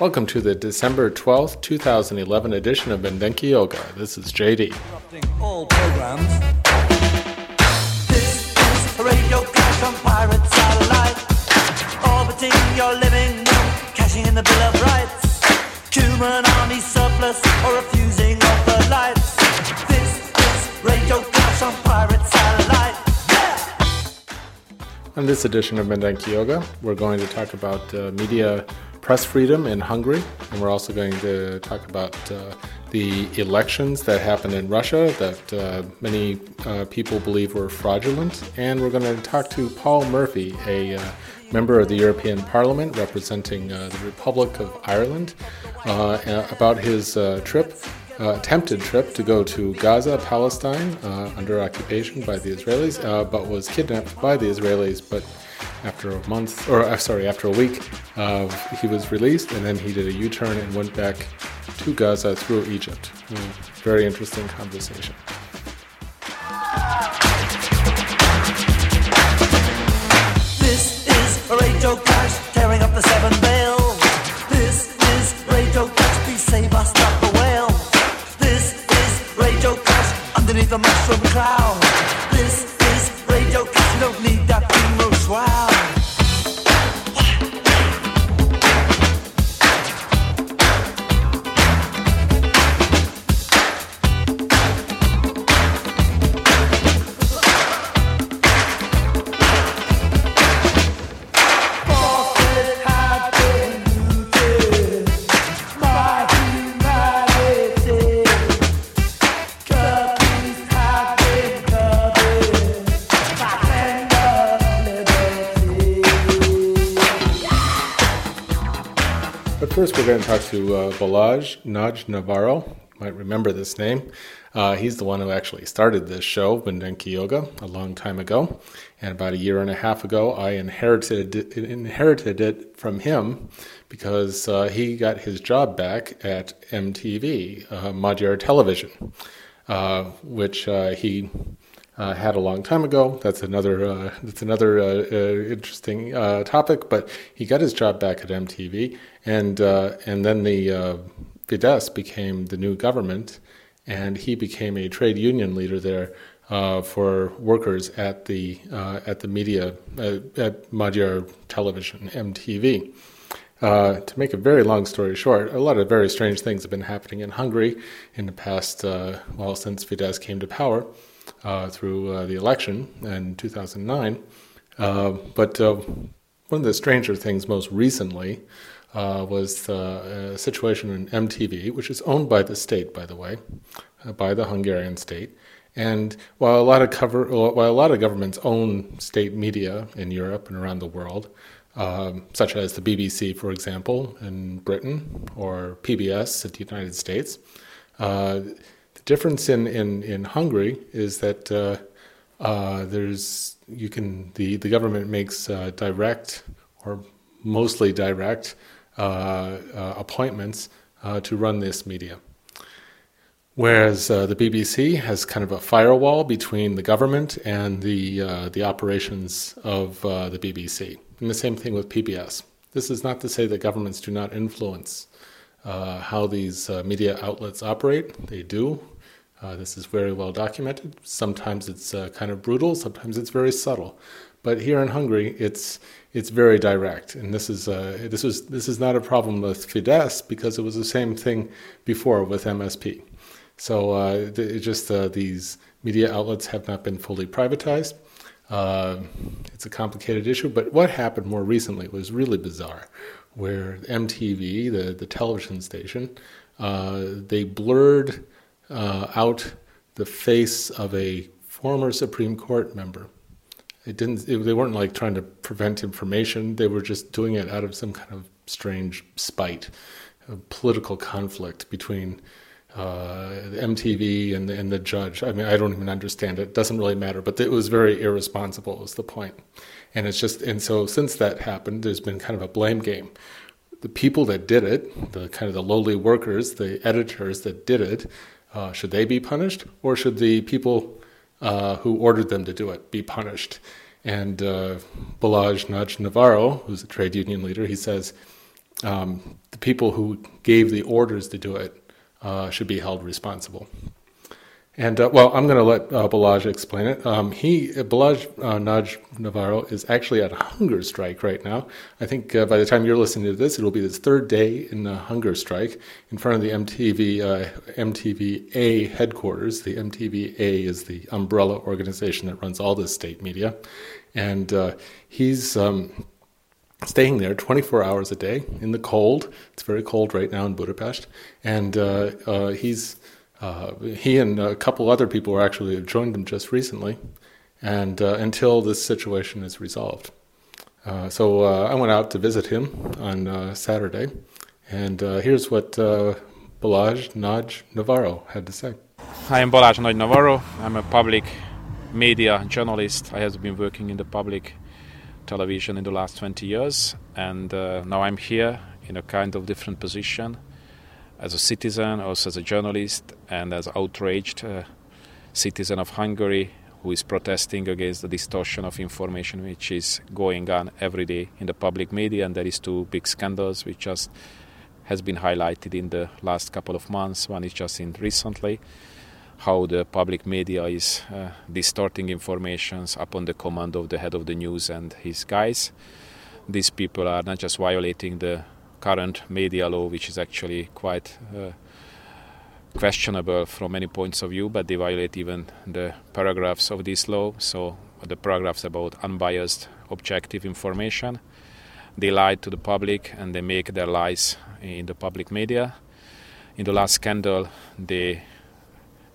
Welcome to the December 12th, 2011 edition of Mindenki Joga. This is JD. All programs. This is radio crash on pirate satellite. Orbiting your living room, cashing in the Bill of Rights. Human army surplus or refusing of the lights. This is radio crash on pirate satellite. Yeah! On this edition of Mindenki Joga, we're going to talk about uh, media press freedom in Hungary, and we're also going to talk about uh, the elections that happened in Russia that uh, many uh, people believe were fraudulent. And we're going to talk to Paul Murphy, a uh, member of the European Parliament representing uh, the Republic of Ireland, uh, about his trip. attempted trip to go to Gaza, Palestine, under occupation by the Israelis, but was kidnapped by the Israelis, but after a month, or uh, sorry, after a week, uh, he was released, and then he did a U-turn and went back to Gaza through Egypt. Mm, very interesting conversation. This is Clash, tearing up the seven. This is Clash, please save us, stop the whale. This is Clash, underneath the mushroom cloud. Going to talk to uh, Balázs Nagy Navarro. Might remember this name. Uh, he's the one who actually started this show, Mindenki Joga, a long time ago. And about a year and a half ago, I inherited it, inherited it from him because uh, he got his job back at MTV, uh, Magyar Television, uh, which uh, he uh, had a long time ago. That's another uh, that's another uh, uh interesting uh, topic. But he got his job back at MTV, and uh, and then the Fidesz became the new government, and he became a trade union leader there. for workers at the at the media at Magyar Television MTV. Uh, to make a very long story short, a lot of very strange things have been happening in Hungary in the past, uh, well, since Fidesz came to power through uh, the election in 2009. Uh, but uh, one of the stranger things most recently uh, was a situation in MTV, which is owned by the state, by the way, by the Hungarian state. And while a lot of cover, while a lot of governments own state media in Europe and around the world, um, such as the BBC, for example, in Britain, or PBS in the United States, uh, difference in, in, in Hungary is that uh, uh, there's you can the, the government makes uh, direct or mostly direct uh, uh, appointments uh, to run this media. Whereas the BBC has kind of a firewall between the government and the the operations of the BBC, and the same thing with PBS. This is not to say that governments do not influence uh, how these uh, media outlets operate. They do. Uh, this is very well documented. Sometimes it's uh, kind of brutal, sometimes it's very subtle. But here in Hungary, it's it's very direct, and this is uh, this was this is not a problem with Fidesz because it was the same thing before with MSP. So uh, it just uh, these media outlets have not been fully privatized. Uh, it's a complicated issue, but what happened more recently was really bizarre, where MTV, the, the television station, uh, they blurred uh, out the face of a former Supreme Court member. It didn't. It, they weren't like trying to prevent information. They were just doing it out of some kind of strange spite, political conflict between uh, MTV and the, and the judge. I mean, I don't even understand it. It doesn't really matter. But it was very irresponsible. Was the point? And it's just and so since that happened, there's been kind of a blame game. The people that did it, the kind of the lowly workers, the editors that did it, uh, should they be punished, or should the people uh, who ordered them to do it be punished? And uh, Balazs Nagy Navarro, who's a trade union leader, he says um, the people who gave the orders to do it uh, should be held responsible. And uh, well, I'm going to let uh, Balazs explain it. Um, he Balazs uh, Nagy Navarro is actually at a hunger strike right now. I think uh, by the time you're listening to this, it'll be his third day in a hunger strike in front of the MTV uh, MTVA headquarters. The MTVA is the umbrella organization that runs all the state media, and uh, he's. Um, staying there 24 hours a day in the cold. It's very cold right now in Budapest, and uh, uh, he's uh, he and a couple other people were actually joined him just recently, and uh, until this situation is resolved. Uh, so uh, I went out to visit him on uh, Saturday, and uh, here's what Balazs Nagy Navarro had to say. I am Balazs Nagy Navarro. I'm a public media journalist. I have been working in the public television in the last 20 years, and now I'm here in a kind of different position as a citizen, also as a journalist, and as outraged uh, citizen of Hungary who is protesting against the distortion of information which is going on every day in the public media. And there is two big scandals which just has been highlighted in the last couple of months. One is just in recently how the public media is uh, distorting informations upon the command of the head of the news and his guys. These people are not just violating the current media law, which is actually quite uh, questionable from many points of view, but they violate even the paragraphs of this law. So the paragraphs about unbiased, objective information. They lie to the public and they make their lies in the public media. In the last scandal, they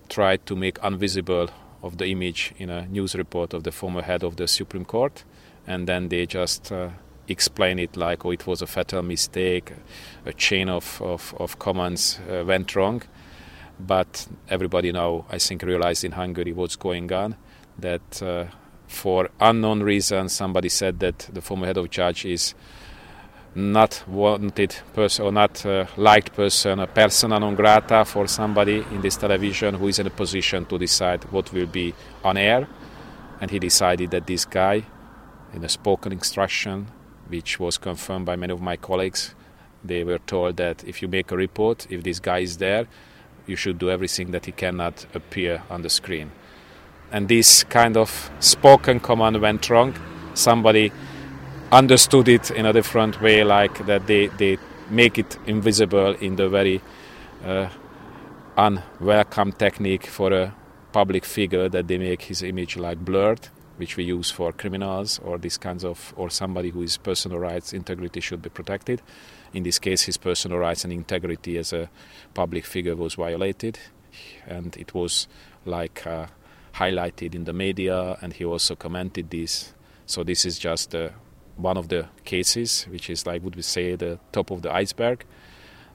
tried to make invisible of the image in a news report of the former head of the Supreme Court, and then they just uh, explain it like, oh, it was a fatal mistake, a chain of, of, of commands uh, went wrong. But everybody now, I think, realized in Hungary what's going on. That uh, for unknown reasons, somebody said that the former head of judge is not wanted person or not uh, liked person, a persona non grata for somebody in this television who is in a position to decide what will be on air. And he decided that this guy, in a spoken instruction, which was confirmed by many of my colleagues. They were told that if you make a report, if this guy is there, you should do everything that he cannot appear on the screen. And this kind of spoken command went wrong. Somebody understood it in a different way, like that they, they make it invisible in the very uh, unwelcome technique for a public figure that they make his image like blurred which we use for criminals or these kinds of or somebody whose personal rights integrity should be protected. In this case his personal rights and integrity as a public figure was violated and it was like uh, highlighted in the media and he also commented this. So this is just uh, one of the cases which is like would we say the top of the iceberg.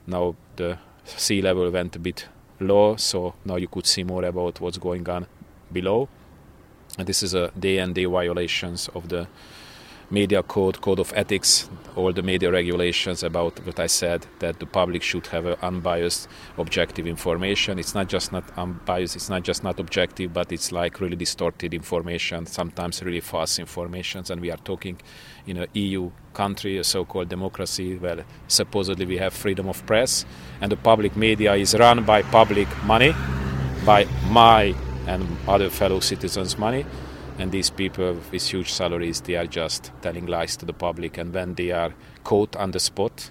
Now the sea level went a bit low so now you could see more about what's going on below this is a day and day violations of the media code, code of ethics, all the media regulations about what I said that the public should have unbiased, objective information. It's not just not unbiased, it's not just not objective, but it's like really distorted information, sometimes really false information. And we are talking in an EU country, a so-called democracy, where supposedly we have freedom of press, and the public media is run by public money, by my and other fellow citizens' money. And these people with huge salaries, they are just telling lies to the public. And when they are caught on the spot,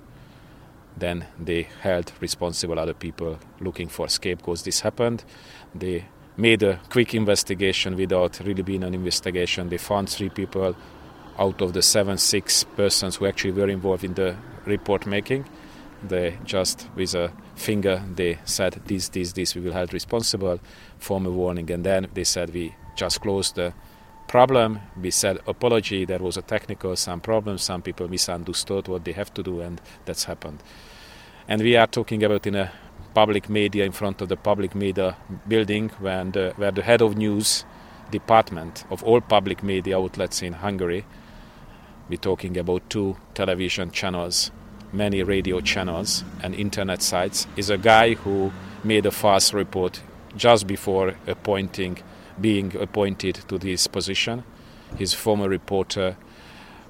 then they held responsible other people looking for scapegoats. This happened. They made a quick investigation without really being an investigation. They found three people out of the seven, six persons who actually were involved in the report making. They just, with a finger, they said, this, this, this, we will hold responsible, form a warning. And then they said, we just closed the problem. We said apology. There was a technical some problem. Some people misunderstood what they have to do, and that's happened. And we are talking about in a public media in front of the public media building when the, where the head of news department of all public media outlets in Hungary. We're talking about two television channels, many radio channels, and internet sites. Is a guy who made a fast report just before appointing being appointed to this position. His former reporter,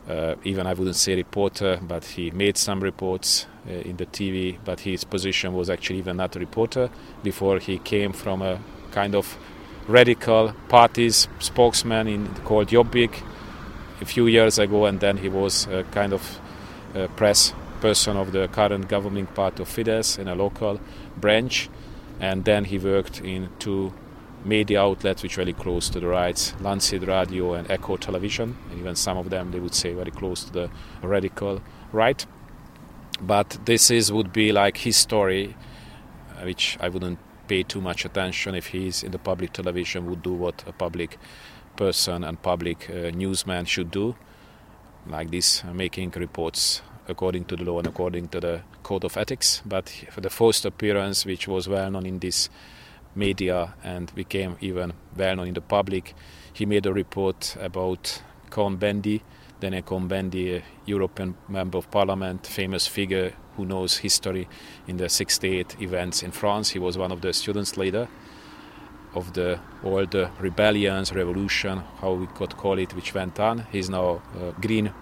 uh, even I wouldn't say reporter, but he made some reports uh, in the TV, but his position was actually even not a reporter before he came from a kind of radical party's spokesman in, called Jobbik a few years ago, and then he was kind of a press person of the current governing party of Fidesz in a local branch, and then he worked in two media outlets which were very close to the rights, Lánchíd Radio and Echo Television, and even some of them they would say very close to the radical right. But this is would be like his story, uh, which I wouldn't pay too much attention if he's in the public television would do what a public person and public uh, newsman should do, like this, uh, making reports according to the law and according to the code of ethics. But for the first appearance, which was well known in this media and became even well known in the public. He made a report about Cohn-Bendit, Daniel Cohn-Bendit, a European member of parliament, famous figure who knows history in the 68 events in France. He was one of the students leader of the all the rebellions, revolution, how we could call it, which went on. He's now a Green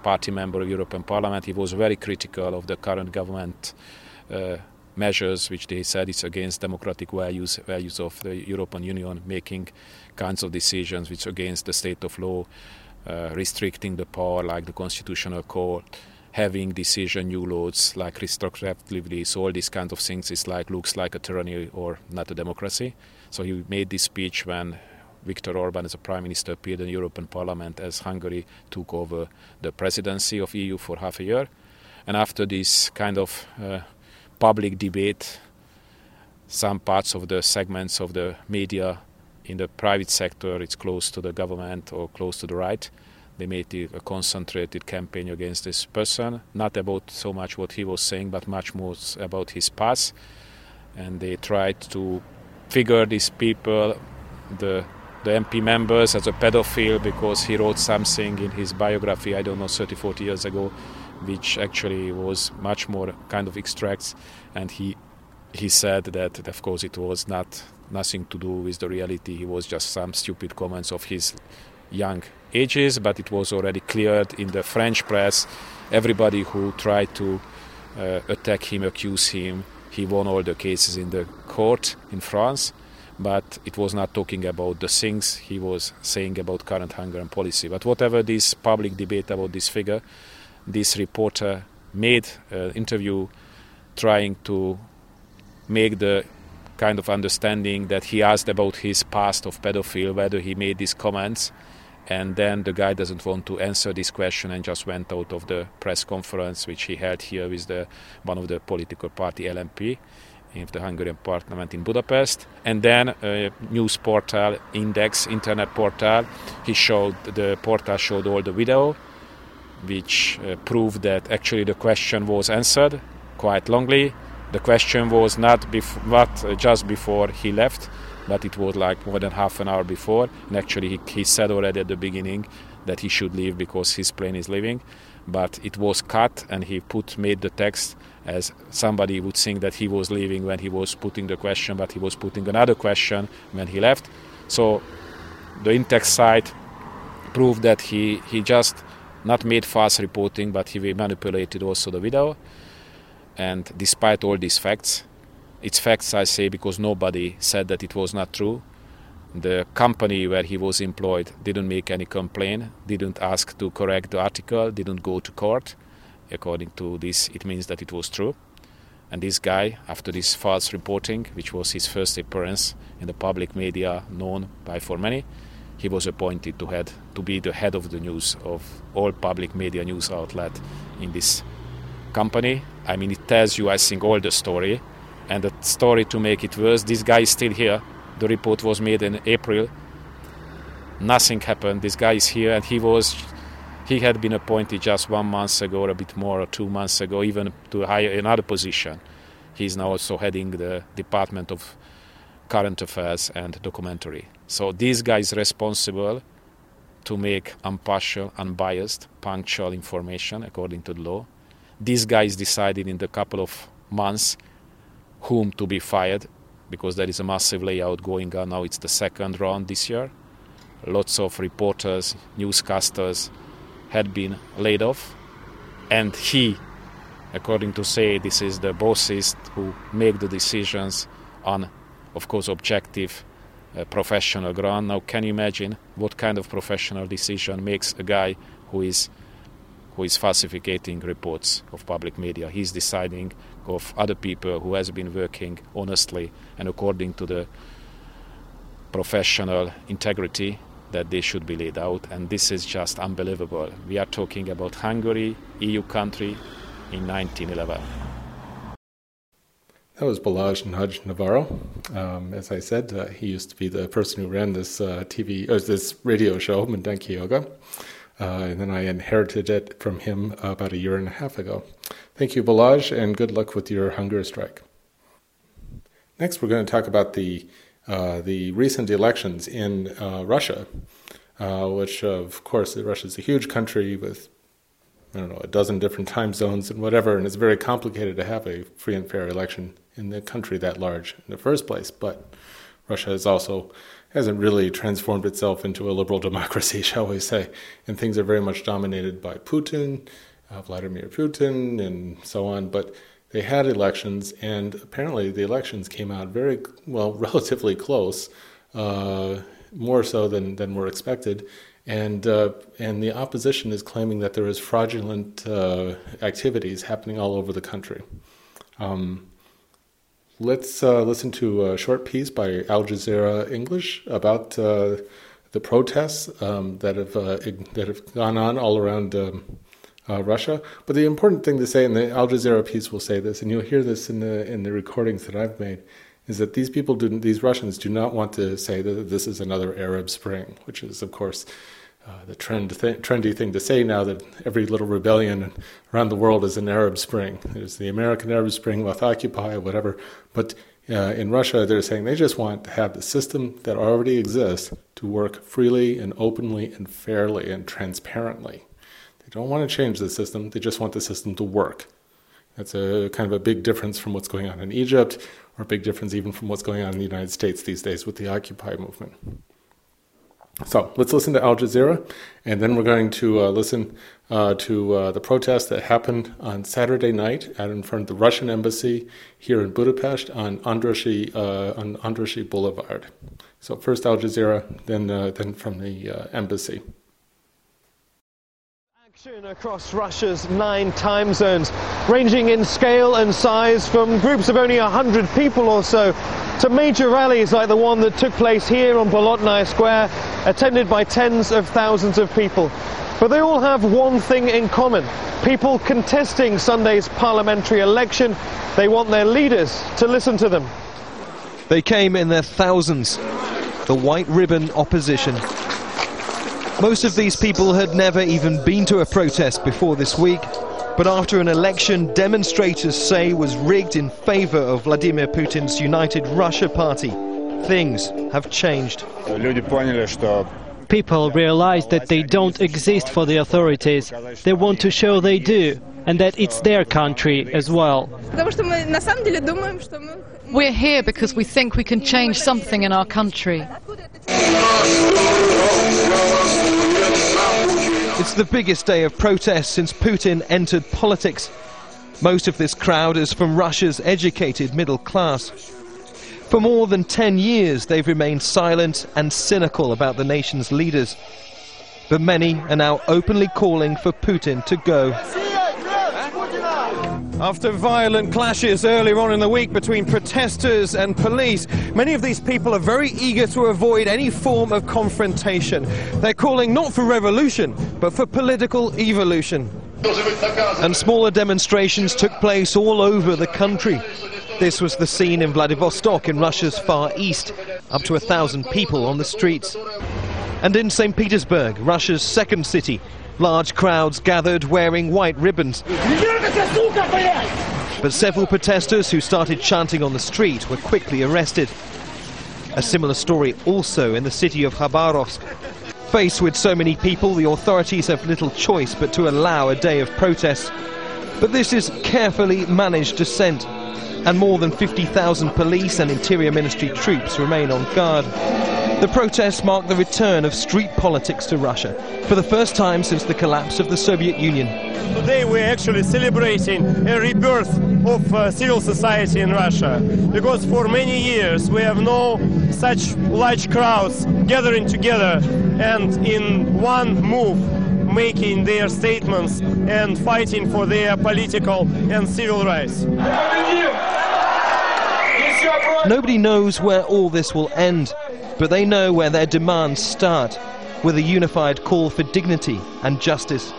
Party member of European Parliament. He was very critical of the current government uh, measures which they said is against democratic values, values of the European Union, making kinds of decisions which against the state of law, uh, restricting the power like the constitutional court, having decision new laws like retroactively. So all these kind of things is like looks like a tyranny or not a democracy. So he made this speech when Viktor Orban as a prime minister appeared in the European Parliament as Hungary took over the presidency of EU for half a year. And after this kind of uh, public debate, some parts of the segments of the media in the private sector, it's close to the government or close to the right. They made a concentrated campaign against this person, not about so much what he was saying, but much more about his past. And they tried to figure these people, the the MP members, as a pedophile because he wrote something in his biography, I don't know, 30, 40 years ago, which actually was much more kind of extracts, and he he said that of course it was not nothing to do with the reality. He was just some stupid comments of his young ages, but it was already cleared in the French press. Everybody who tried to uh, attack him, accuse him, he won all the cases in the court in France. But it was not talking about the things he was saying about current Hungarian policy. But whatever this public debate about this figure, this reporter made an interview trying to make the kind of understanding that he asked about his past of pedophile, whether he made these comments, and then the guy doesn't want to answer this question and just went out of the press conference which he held here with the one of the political party LMP in the Hungarian parliament in Budapest. And then a news portal, Index, internet portal, he showed the portal showed all the video which uh, proved that actually the question was answered quite longly. The question was not bef- not uh, just before he left, but it was like more than half an hour before. And actually, he, he said already at the beginning that he should leave because his plane is leaving. But it was cut, and he put made the text as somebody would think that he was leaving when he was putting the question, but he was putting another question when he left. So the Index site proved that he, he just not made fast reporting, but he manipulated also the video. And despite all these facts, it's facts I say because nobody said that it was not true. The company where he was employed didn't make any complaint, didn't ask to correct the article, didn't go to court. According to this, it means that it was true. And this guy, after this false reporting, which was his first appearance in the public media, known by for many, he was appointed to head to be the head of the news of all public media news outlet in this company. I mean, it tells you, I think, all the story. And the story to make it worse, this guy is still here. The report was made in April. Nothing happened. This guy is here, and he was he had been appointed just one month ago, or a bit more, or two months ago, even to hire another position. He's now also heading the Department of Current Affairs and Documentary. So this guy is responsible to make impartial, unbiased, punctual information according to the law. This guy is decided in the couple of months whom to be fired because there is a massive layout going on now. It's the second round this year. Lots of reporters, newscasters, had been laid off, and he, according to say, this is the bosses who make the decisions on, of course, objective, uh, professional ground. Now, can you imagine what kind of professional decision makes a guy who is who is falsificating reports of public media? He's deciding of other people who has been working honestly and according to the professional integrity that they should be laid out, and this is just unbelievable. We are talking about Hungary, EU country, in 1911. That was Balazs Nagy Navarro. Um, as I said, uh, he used to be the person who ran this uh, TV or this radio show, Mindenki Joga, uh, and then I inherited it from him about a year and a half ago. Thank you, Balazs, and good luck with your hunger strike. Next, we're going to talk about the uh, the recent elections in uh, Russia, uh, which, of course, Russia is a huge country with, I don't know, a dozen different time zones and whatever, and it's very complicated to have a free and fair election in the country that large in the first place. But Russia is also hasn't really transformed itself into a liberal democracy, shall we say, and things are very much dominated by Putin, uh, Vladimir Putin, and so on. But they had elections, and apparently the elections came out very well, relatively close, uh, more so than than were expected. And uh, and the opposition is claiming that there is fraudulent uh, activities happening all over the country. Um, let's uh, listen to a short piece by Al Jazeera English about uh, the protests um, that have uh, that have gone on all around. Um, uh, Russia. But the important thing to say, and the Al Jazeera piece will say this, and you'll hear this in the in the recordings that I've made, is that these people do, these Russians do not want to say that this is another Arab Spring, which is of course. Uh, the trend th- trendy thing to say now that every little rebellion around the world is an Arab Spring. There's the American Arab Spring with Occupy, whatever. But uh, in Russia, they're saying they just want to have the system that already exists to work freely and openly and fairly and transparently. They don't want to change the system, they just want the system to work. That's a kind of a big difference from what's going on in Egypt, or a big difference even from what's going on in the United States these days with the Occupy movement. So let's listen to Al Jazeera, and then we're going to uh, listen uh, to uh, the protest that happened on Saturday night out in front of the Russian embassy here in Budapest on Andrássy, uh, on Andrássy Boulevard. So first Al Jazeera, then uh, then from the uh, across Russia's nine time zones, ranging in scale and size from groups of only 100 people or so to major rallies like the one that took place here on Bolotnaya Square, attended by tens of thousands of people. But they all have one thing in common. People contesting Sunday's parliamentary election, they want their leaders to listen to them. They came in their thousands, the white ribbon opposition. Most of these people had never even been to a protest before this week, but after an election demonstrators say was rigged in favor of Vladimir Putin's United Russia Party, things have changed. People realize that they don't exist for the authorities. They want to show they do, and that it's their country as well. We're here because we think we can change something in our country. It's the biggest day of protest since Putin entered politics. Most of this crowd is from Russia's educated middle class. For more than 10 years, they've remained silent and cynical about the nation's leaders. But many are now openly calling for Putin to go. After violent clashes earlier on in the week between protesters and police, many of these people are very eager to avoid any form of confrontation. They're calling not for revolution, but for political evolution. And smaller demonstrations took place all over the country. This was the scene in Vladivostok in Russia's far east, up to a thousand people on the streets. And in St. Petersburg, Russia's second city, large crowds gathered wearing white ribbons. But several protesters who started chanting on the street were quickly arrested. A similar story also in the city of Khabarovsk. Faced with so many people, the authorities have little choice but to allow a day of protest. But this is carefully managed dissent, and more than 50,000 police and Interior Ministry troops remain on guard. The protests mark the return of street politics to Russia for the first time since the collapse of the Soviet Union. Today we're actually celebrating a rebirth of uh, civil society in Russia because for many years we have no such large crowds gathering together and in one move making their statements and fighting for their political and civil rights. Nobody knows where all this will end but they know where their demands start, with a unified call for dignity and justice.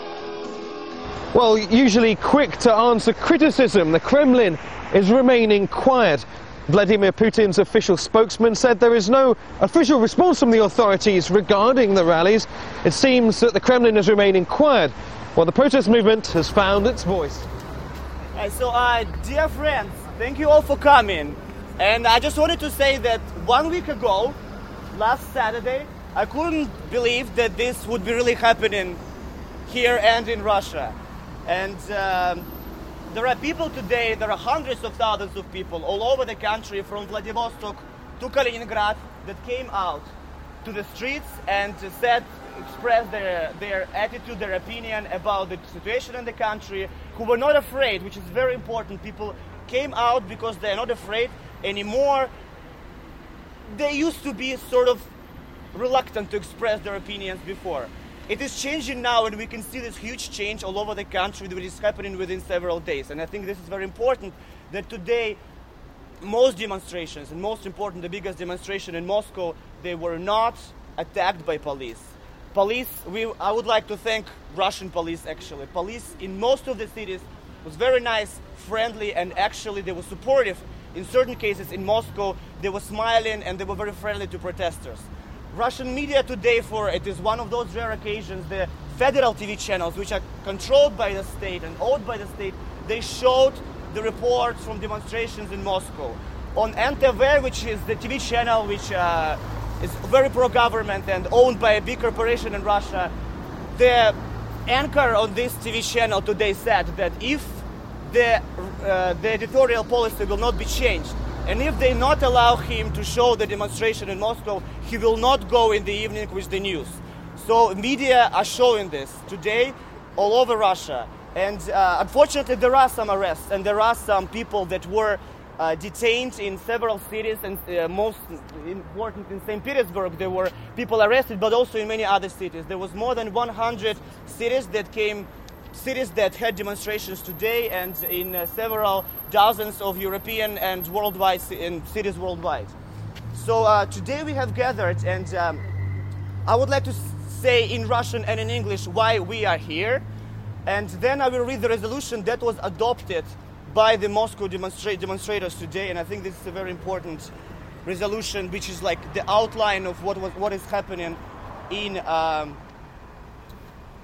Well, usually quick to answer criticism, the Kremlin is remaining quiet. Vladimir Putin's official spokesman said there is no official response from the authorities regarding the rallies. It seems that the Kremlin is remaining quiet while the protest movement has found its voice. So, uh, dear friends, thank you all for coming. And I just wanted to say that one week ago, last Saturday, I couldn't believe that this would be really happening here and in Russia. And um, there are people today, there are hundreds of thousands of people all over the country from Vladivostok to Kaliningrad that came out to the streets and said, expressed their, their attitude, their opinion about the situation in the country, who were not afraid, which is very important. People came out because they're not afraid anymore they used to be sort of reluctant to express their opinions before. It is changing now, and we can see this huge change all over the country which is happening within several days. And I think this is very important that today, most demonstrations, and most important, the biggest demonstration in Moscow, they were not attacked by police. Police, we, I would like to thank Russian police actually. Police in most of the cities was very nice, friendly, and actually they were supportive in certain cases in Moscow, they were smiling and they were very friendly to protesters. Russian media today, for it is one of those rare occasions, the federal TV channels, which are controlled by the state and owned by the state, they showed the reports from demonstrations in Moscow. On NTV, which is the TV channel which uh, is very pro-government and owned by a big corporation in Russia, the anchor on this TV channel today said that if the, uh, the editorial policy will not be changed. And if they not allow him to show the demonstration in Moscow, he will not go in the evening with the news. So media are showing this today all over Russia. And uh, unfortunately, there are some arrests, and there are some people that were uh, detained in several cities, and uh, most important in St. Petersburg, there were people arrested, but also in many other cities. There was more than 100 cities that came cities that had demonstrations today and in uh, several dozens of European and worldwide in cities worldwide. So uh, today we have gathered, and um, I would like to say in Russian and in English why we are here, and then I will read the resolution that was adopted by the Moscow demonstra- demonstrators today, and I think this is a very important resolution, which is like the outline of what was what is happening in um,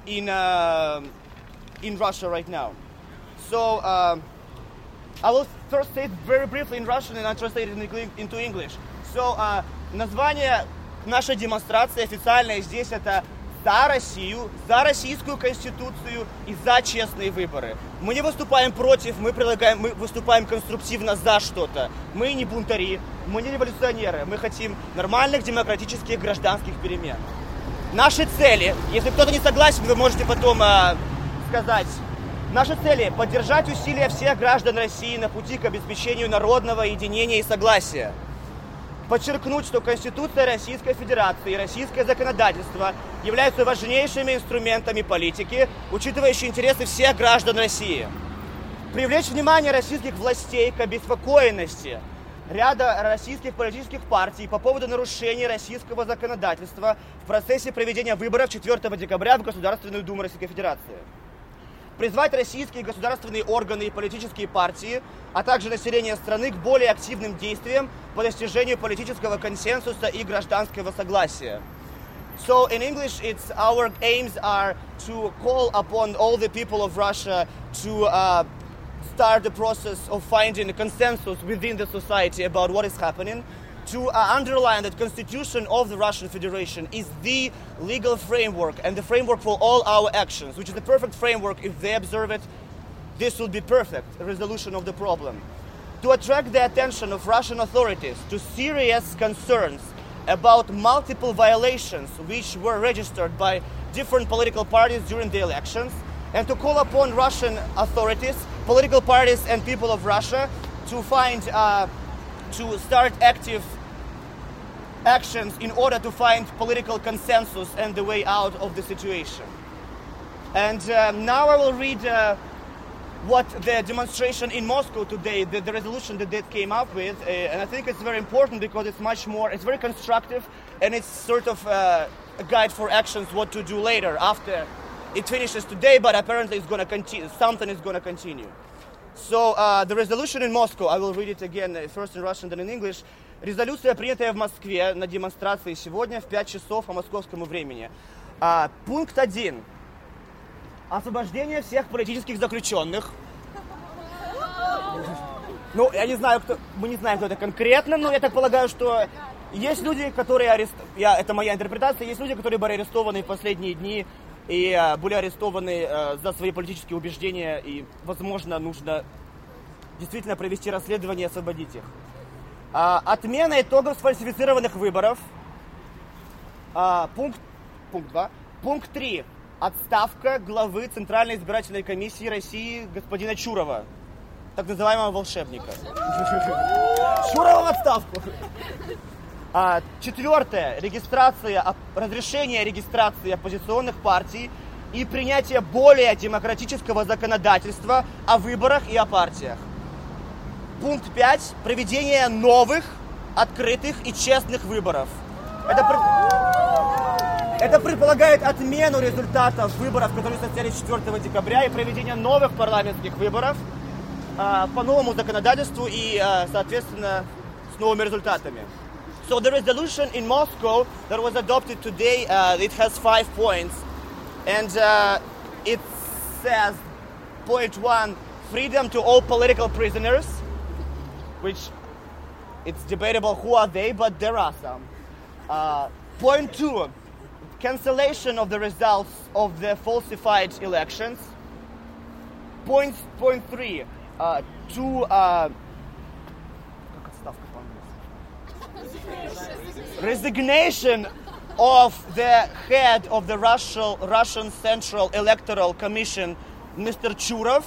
in. Uh, in Russia right now. So um, I will first say it very briefly in Russian and I translate it into English. So uh, название нашей демонстрации официальное здесь это за Россию, за российскую конституцию и за честные выборы. Мы не выступаем против, мы предлагаем, мы выступаем конструктивно за что-то. Мы не бунтари, мы не революционеры, мы хотим нормальных демократических гражданских перемен. Наши цели, если кто-то не согласен, вы можете потом э, сказать. Наши цели – поддержать усилия всех граждан России на пути к обеспечению народного единения и согласия. Подчеркнуть, что Конституция Российской Федерации и российское законодательство являются важнейшими инструментами политики, учитывающие интересы всех граждан России. привлечь внимание российских властей к обеспокоенности ряда российских политических партий по поводу нарушений российского законодательства в процессе проведения выборов 4 декабря в Государственную Думу Российской Федерации. Призвать российские государственные органы и политические партии, а также население страны к более активным действиям по достижению политического консенсуса и гражданского согласия. So in English, it's our aims are to call upon all the people of Russia to uh, start the process of finding a consensus within the society about what is happening, to uh, underline that constitution of the Russian Federation is the legal framework and the framework for all our actions, which is the perfect framework. If they observe it, this will be perfect resolution of the problem. To attract the attention of Russian authorities to serious concerns about multiple violations which were registered by different political parties during the elections, and to call upon Russian authorities, political parties, and people of Russia to find, uh, to start active actions in order to find political consensus and the way out of the situation. And um, now I will read uh, what the demonstration in Moscow today, the, the resolution that they came up with, uh, and I think it's very important because it's much more, it's very constructive, and it's sort of uh, a guide for actions what to do later after it finishes today, but apparently it's going to continue, something is going to continue. So uh, the resolution in Moscow, I will read it again, uh, first in Russian, then in English. Резолюция, принятая в Москве на демонстрации сегодня в 5 часов по московскому времени. А, пункт 1. Освобождение всех политических заключенных. Ну, я не знаю, кто, мы не знаем, кто это конкретно, но я так полагаю, что есть люди, которые арестованы, это моя интерпретация, есть люди, которые были арестованы в последние дни и э, были арестованы э, за свои политические убеждения, и, возможно, нужно действительно провести расследование и освободить их. А, отмена итогов сфальсифицированных выборов. А, пункт, пункт 2. Пункт 3. Отставка главы Центральной избирательной комиссии России господина Чурова, так называемого волшебника. Чурова в отставку. А, четвертое. Регистрация, разрешение регистрации оппозиционных партий и принятие более демократического законодательства о выборах и о партиях. Пункт 5. Проведение новых, открытых и честных выборов. Это, это предполагает отмену результатов выборов, которые состоялись 4 декабря, и проведение новых парламентских выборов э, по новому законодательству и, э, соответственно, с новыми результатами. So the resolution in Moscow that was adopted today, uh, it has five points. And uh, it says, point one, freedom to all political prisoners, which it's debatable who are they, but there are some. Uh, point two, cancellation of the results of the falsified elections. Point, point three, uh, uh, resignation of the head of the Russian, Russian Central Electoral Commission, Mr. Churov,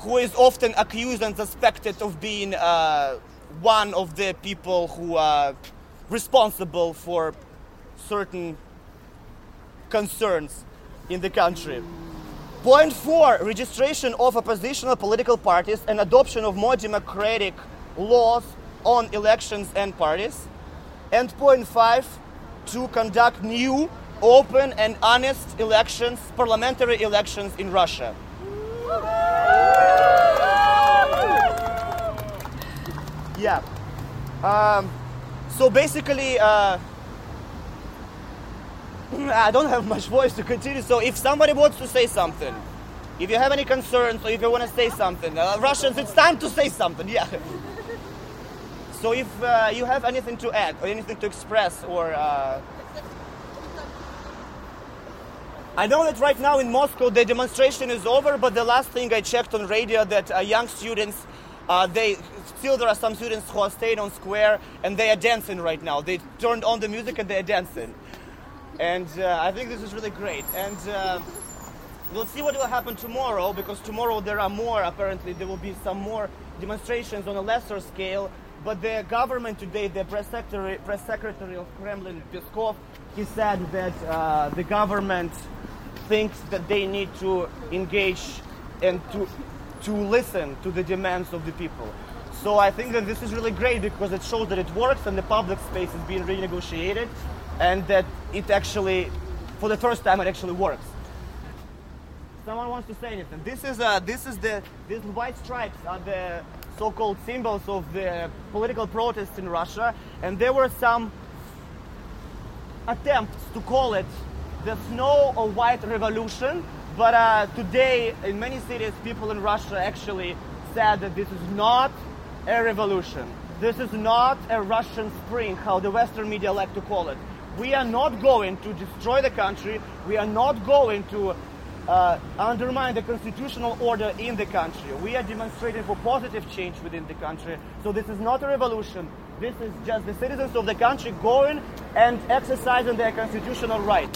who is often accused and suspected of being uh, one of the people who are responsible for certain concerns in the country. Point four registration of oppositional political parties and adoption of more democratic laws on elections and parties. And point five to conduct new, open, and honest elections, parliamentary elections in Russia. Yeah. Um, so basically, uh, I don't have much voice to continue. So if somebody wants to say something, if you have any concerns or if you want to say something, uh, Russians, it's time to say something. Yeah. So if uh, you have anything to add or anything to express or uh, I know that right now in Moscow the demonstration is over, but the last thing I checked on radio that uh, young students, uh, they still there are some students who are staying on square and they are dancing right now. They turned on the music and they are dancing, and uh, I think this is really great. And uh, we'll see what will happen tomorrow because tomorrow there are more. Apparently, there will be some more demonstrations on a lesser scale. But the government today, the press secretary, press secretary of Kremlin, Peskov, he said that uh, the government thinks that they need to engage and to to listen to the demands of the people. So I think that this is really great because it shows that it works and the public space is being renegotiated and that it actually, for the first time, it actually works. Someone wants to say anything. This is uh, this is the these white stripes are the so-called symbols of the political protests in Russia, and there were some attempts to call it the snow or white revolution. But uh, today, in many cities, people in Russia actually said that this is not a revolution. This is not a Russian spring, how the Western media like to call it. We are not going to destroy the country. We are not going to uh, undermine the constitutional order in the country. We are demonstrating for positive change within the country. So this is not a revolution. This is just the citizens of the country going and exercising their constitutional right.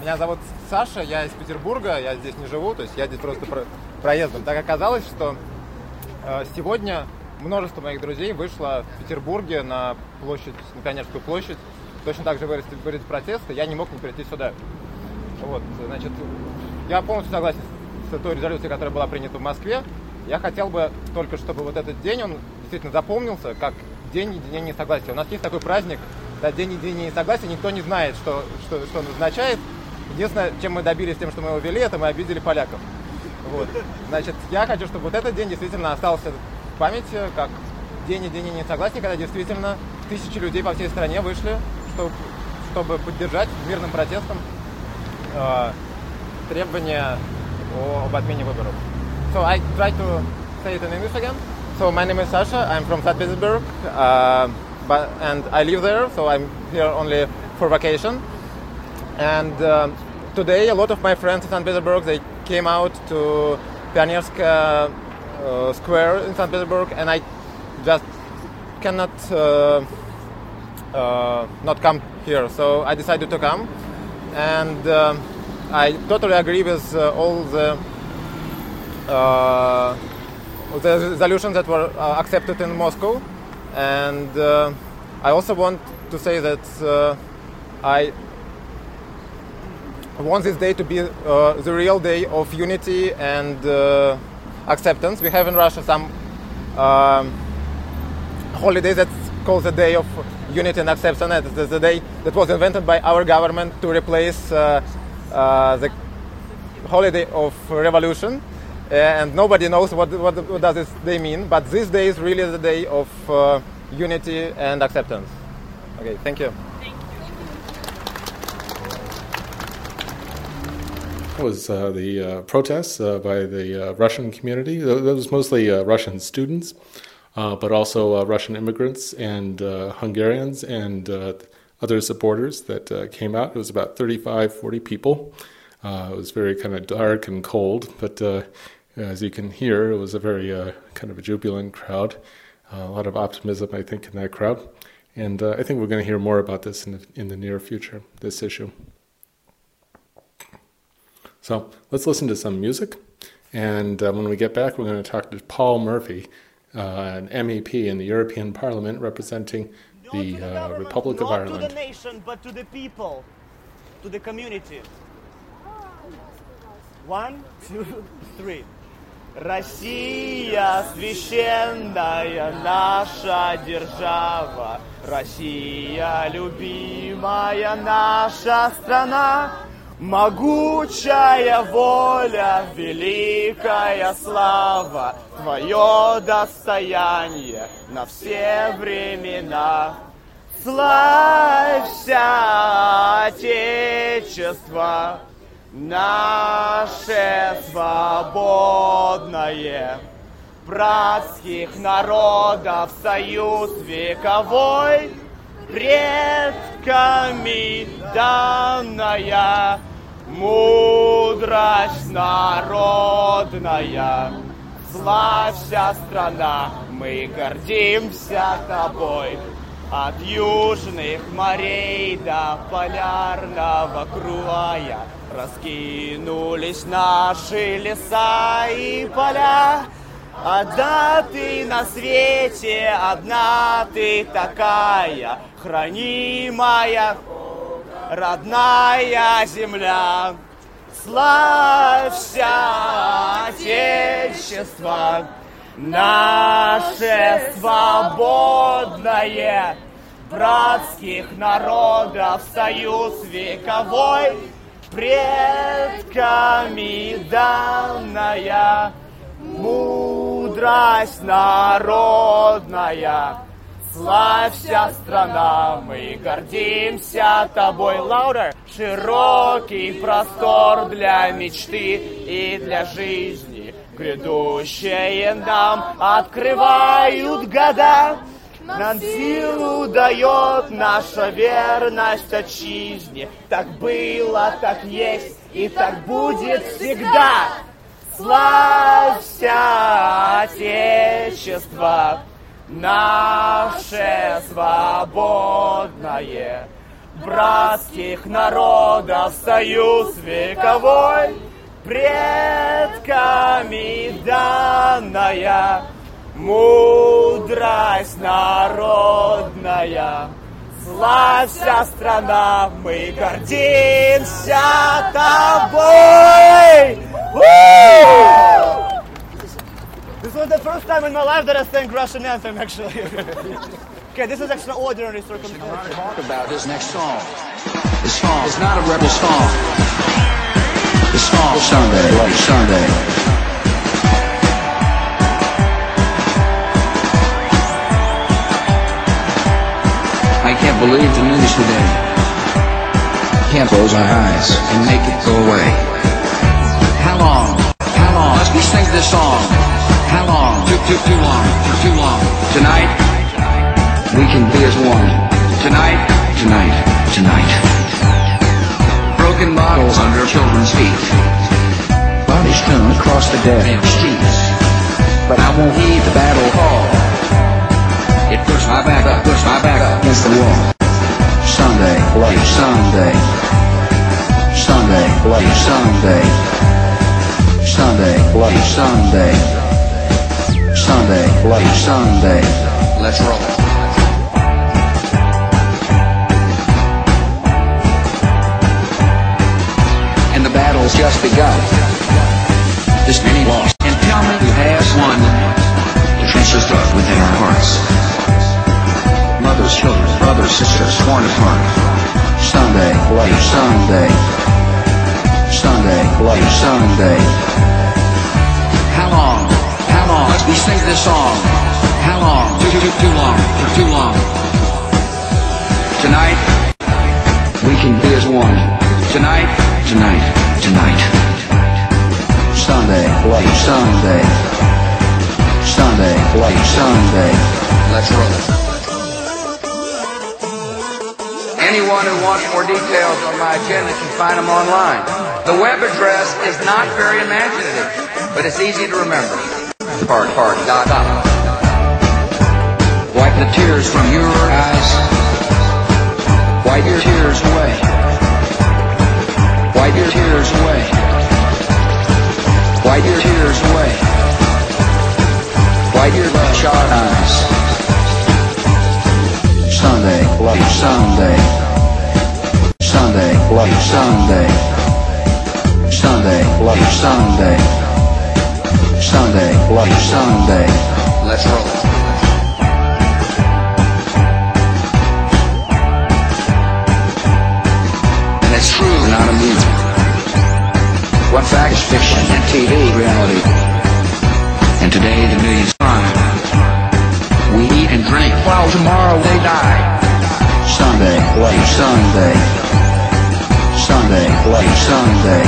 Меня зовут Саша, я из Петербурга, я здесь не живу, то есть я здесь просто про- проездом. Так оказалось, что э, сегодня множество моих друзей вышло в Петербурге на площадь, на Конечную площадь, точно так же выразить, выразить протест, и я не мог не прийти сюда. Вот, значит, я полностью согласен с той резолюцией, которая была принята в Москве. Я хотел бы только, чтобы вот этот день, он действительно запомнился как День единения и согласия. У нас есть такой праздник, да, День единения и согласия, никто не знает, что, что, что он означает. Единственное, чем мы добились тем, что мы его вели, это мы обидели поляков. Вот. Значит, я хочу, чтобы вот этот день действительно остался в памяти, как День единения и согласия, когда действительно тысячи людей по всей стране вышли, чтобы, чтобы поддержать мирным протестом э, требования о- об отмене выборов. So I try to say it in English again. So my name is Sasha. I'm from St. Petersburg, uh, but and I live there. So I'm here only for vacation. And um, today, a lot of my friends in St. Petersburg they came out to Pionierska uh, Square in St. Petersburg, and I just cannot uh, uh, not come here. So I decided to come, and um I totally agree with uh, all the uh, the resolutions that were uh, accepted in Moscow, and uh, I also want to say that uh, I want this day to be uh, the real day of unity and uh, acceptance. We have in Russia some um, holiday that's called the Day of Unity and Acceptance. It's the day that was invented by our government to replace uh, uh, the holiday of revolution. Uh, and nobody knows what, what, what does this day mean. But this day is really the day of unity and acceptance. Okay, thank you. Thank you. That was uh, the uh, protests uh, by the Russian community. Th- That was mostly Russian students, but also uh, Russian immigrants and uh, Hungarians and uh, other supporters that uh, came out. It was about 35, 40 people. Uh, it was very kind of dark and cold, but uh, as you can hear, it was a very uh, kind of a jubilant crowd. Uh, a lot of optimism, I think, in that crowd. And uh, I think we're going to hear more about this in the, in the near future, this issue. So let's listen to some music. And uh, when we get back, we're going to talk to Paul Murphy, uh, an MEP in the European Parliament representing the Not to uh, government, Republic of not to the Ireland. nation, but to the people, to the community. One, two, three. Россия священная наша держава, Россия любимая наша страна, Могучая воля, великая слава, Твое достояние на все времена. Славься, Отечество, наше свободное, братских народов союз вековой, предками данная, мудрость народная. Славься, страна, мы гордимся тобой. От южных морей до полярного круга раскинулись наши леса и поля. Одна ты на свете, одна ты такая, хранимая, родная земля. Славься, Отечество, наше свободное, братских народов союз вековой, предками данная, мудрость народная. Славься, страна, мы гордимся тобой, Лаудер. Широкий простор для мечты и для жизни. Грядущее нам открывают года. Нам силу дает наша верность отчизне. Так было, так есть и так будет всегда. Славься, Отечество! Наше свободное, братских народов союз вековой, предками данная, мудрость народная. Славься, страна, мы гордимся тобой! My life that I sang Russian anthem, actually. okay, this is extraordinary circumstance. Talk about this next song. This song is not a rebel song. This song Sunday, Bloody Sunday. I can't believe the news today. Can't close my eyes and make it go away. How long? How long we sing this song? How long? Too, too, too long. Too long. Tonight, we can be as one. Tonight, tonight, tonight. Broken bottles under children's feet. Bodies strewn across the dead streets. But I won't heed the battle call. It puts my back up, puts my back up against the wall. Sunday, bloody Sunday. Sunday, bloody Sunday. Sunday, bloody Sunday. Sunday, bloody Sunday. Let's roll. And the battle's just begun. This many lost. And tell me who has won. The trenches dug within our hearts. Mothers, children, brothers, sisters, torn apart. Sunday, bloody Sunday. Sunday, bloody Sunday. How long? Long must we sing this song? How long? Too, too, too long. For too long. Tonight, we can be as one. Tonight, tonight, tonight. Sunday, bloody Sunday. Sunday, bloody Sunday. Let's roll. Anyone who wants more details on my agenda can find them online. The web address is not very imaginative, but it's easy to remember. Part, part, dot, dot. Wipe the tears from your eyes. Wipe your tears away. Wipe your tears away. Wipe your tears away. Wipe your bloodshot eyes. Sunday, bloody Sunday. Sunday, bloody Sunday. Sunday, bloody Sunday. Sunday, bloody Sunday. Let's roll. And it's true, not a. One fact is fiction and TV reality. And today the millions cry. We eat and drink while tomorrow they die. Sunday, bloody Sunday. Sunday, bloody Sunday.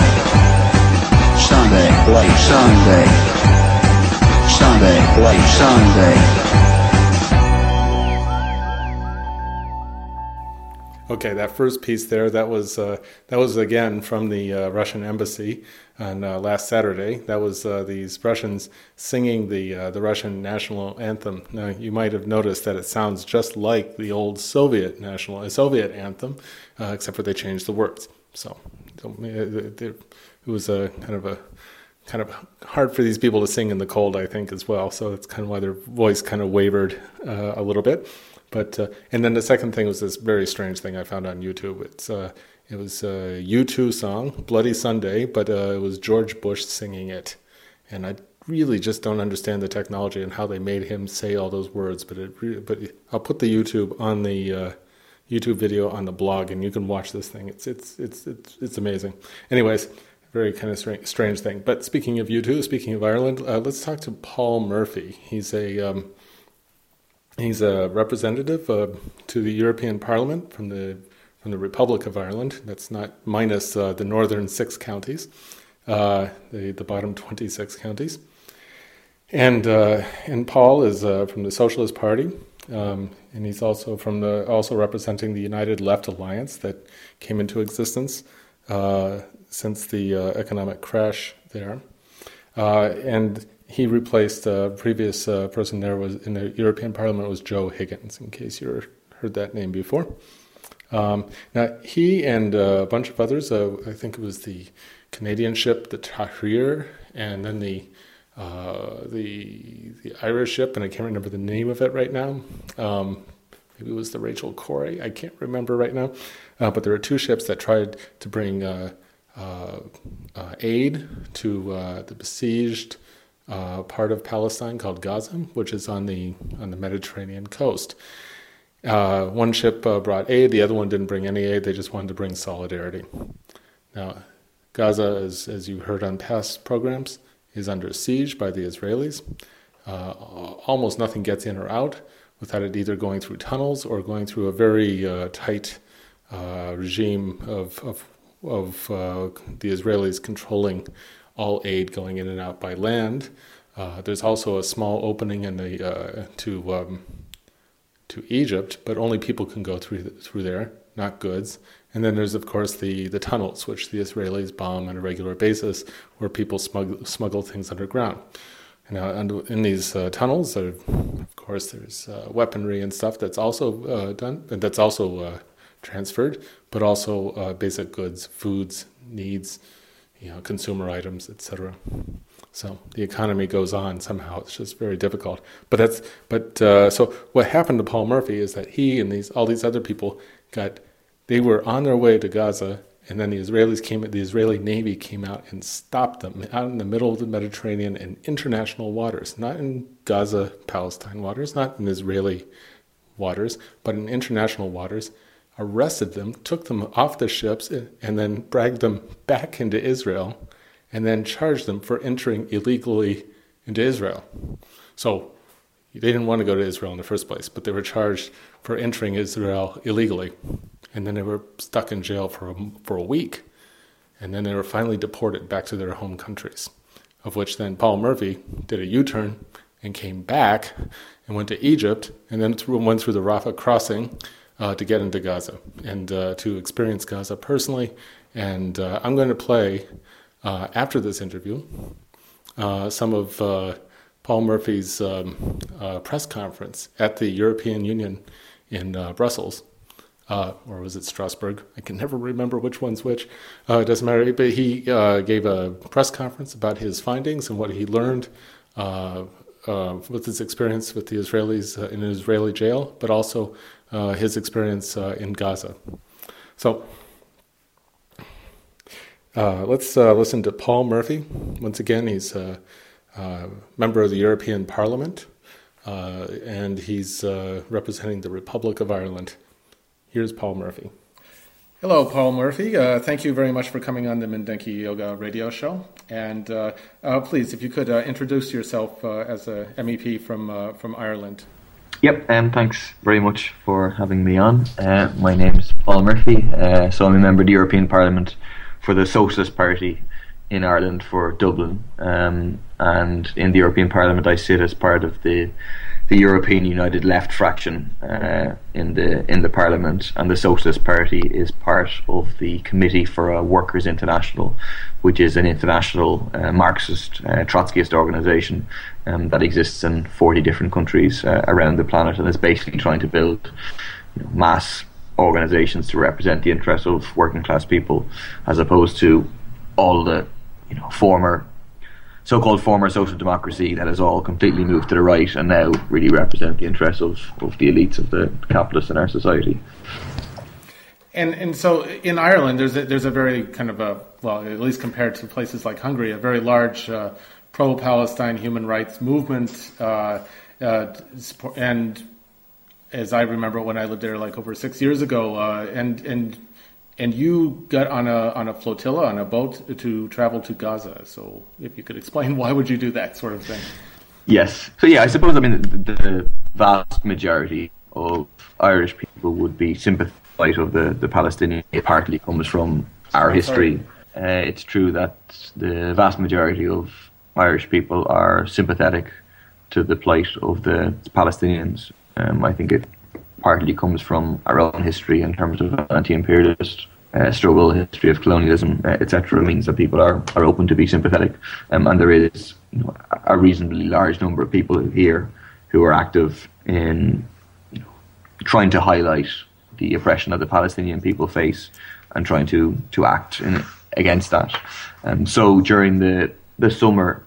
Sunday, bloody Sunday. Sunday, Sunday. Okay, that first piece there, that was uh, that was again from the uh, Russian embassy on uh, last Saturday. That was uh, these Russians singing the uh, the Russian national anthem. Now you might have noticed that it sounds just like the old Soviet national uh, Soviet anthem, except for they changed the words. So, so it was a kind of a kind of hard for these people to sing in the cold, I think, as well. So that's kind of why their voice kind of wavered uh, a little bit. But uh, and then the second thing was this very strange thing I found on YouTube. It's uh, it was a U2 song, "Bloody Sunday," but uh, it was George Bush singing it, and I really just don't understand the technology and how they made him say all those words. But it, but I'll put the YouTube on the uh, YouTube video on the blog, and you can watch this thing. It's it's it's it's, it's amazing. Anyways, very kind of strange, thing. But speaking of U2, speaking of Ireland, uh, let's talk to Paul Murphy. He's a um, he's a representative uh, to the European Parliament from the from the Republic of Ireland. That's not minus uh, the northern six counties, uh, the the bottom twenty six counties. And uh, and Paul is uh, from the Socialist Party. Um, and he's also from the also representing the United Left Alliance that came into existence uh, since the uh, economic crash there, uh, and he replaced a previous uh, person there was in the European Parliament was Joe Higgins. In case you heard that name before. Um, now he and a bunch of others, I think it was the Canadian ship, the Tahrir, and then the uh, the the Irish ship, and I can't remember the name of it right now. Um, maybe it was the Rachel Corrie. I can't remember right now. Uh, but there were two ships that tried to bring uh aid to uh, the besieged part of Palestine called Gaza, which is on the on the Mediterranean coast. one ship brought aid, the other one didn't bring any aid. They just wanted to bring solidarity. Now, Gaza, as as you heard on past programs, is under siege by the Israelis. Uh, almost nothing gets in or out without it either going through tunnels or going through a very uh, tight uh, regime of, of, of uh, the Israelis controlling all aid going in and out by land. Uh, there's also a small opening in the uh, to um, to Egypt, but only people can go through through there, not goods. And then there's, of course, the, the tunnels, which the Israelis bomb on a regular basis, where people smuggle, smuggle things underground. And in these uh, tunnels, of course, there's uh, weaponry and stuff that's also uh, done, and that's also uh, transferred, but also uh, basic goods, foods, needs, you know, consumer items, etc. So the economy goes on somehow. It's just very difficult. But that's but uh, so what happened to Paul Murphy is that he and these all these other people got they were on their way to Gaza, and then the Israelis came. The Israeli Navy came out and stopped them out in the middle of the Mediterranean in international waters, not in Gaza, Palestine waters, not in Israeli waters, but in international waters. Arrested them, took them off the ships, and then dragged them back into Israel, and then charged them for entering illegally into Israel. So they didn't want to go to Israel in the first place, but they were charged for entering Israel illegally and then they were stuck in jail for a, for a week, and then they were finally deported back to their home countries. Of which then Paul Murphy did a U-turn and came back and went to Egypt, and then through, went through the Rafah crossing uh, to get into Gaza and uh, to experience Gaza personally. And uh, I'm going to play uh, after this interview uh, some of uh, Paul Murphy's um, press conference at the European Union in Brussels or was it Strasbourg? I can never remember which one's which. It doesn't matter. But he gave a press conference about his findings and what he learned with his experience with the Israelis in an Israeli jail, but also his experience in Gaza. So let's listen to Paul Murphy. Once again, he's a, member of the European Parliament, and he's representing the Republic of Ireland. Here's Paul Murphy. Hello, Paul Murphy. Uh, thank you very much for coming on the Mindenki Joga radio show. And uh, uh, please, if you could uh, introduce yourself uh, as a MEP from uh, from Ireland. Yep, um, thanks very much for having me on. my name is Paul Murphy. so I'm a member of the European Parliament for the Socialist Party in Ireland for Dublin. Um, and in the European Parliament, I sit as part of the the European United Left fraction uh, in the in the Parliament, and the Socialist Party is part of the Committee for a Workers' International, which is an international uh, Marxist uh, Trotskyist organisation um, that exists in 40 different countries uh, around the planet, and is basically trying to build you know, mass organisations to represent the interests of working class people, as opposed to all the you know former so-called former social democracy that has all completely moved to the right and now really represent the interests of, of the elites of the capitalists in our society. And and so in Ireland, there's a, there's a very kind of a well, at least compared to places like Hungary, a very large uh, pro-Palestine human rights movement, uh, uh, and as I remember when I lived there, like over six years ago, uh, and and and you got on a on a flotilla on a boat to travel to Gaza. So if you could explain why would you do that sort of thing? Yes. So yeah, I suppose I mean the, the vast majority of Irish people would be sympathetic of the, the Palestinian it partly comes from our history. Uh, it's true that the vast majority of Irish people are sympathetic to the plight of the Palestinians. Um, I think it partly comes from our own history in terms of anti-imperialist uh, struggle, history of colonialism, uh, etc. means that people are, are open to be sympathetic, um, and there is you know, a reasonably large number of people here who are active in you know, trying to highlight the oppression that the Palestinian people face and trying to to act in, against that. Um, so during the the summer,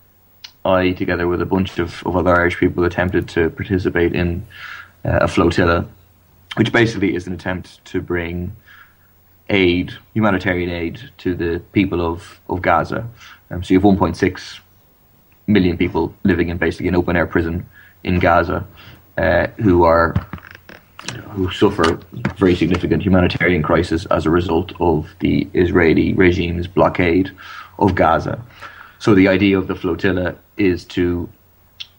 I, together with a bunch of, of other Irish people, attempted to participate in uh, a flotilla, which basically is an attempt to bring aid, humanitarian aid, to the people of, of Gaza. Um, so you have 1.6 million people living in basically an open air prison in Gaza uh, who are who suffer very significant humanitarian crisis as a result of the Israeli regime's blockade of Gaza. So the idea of the flotilla is to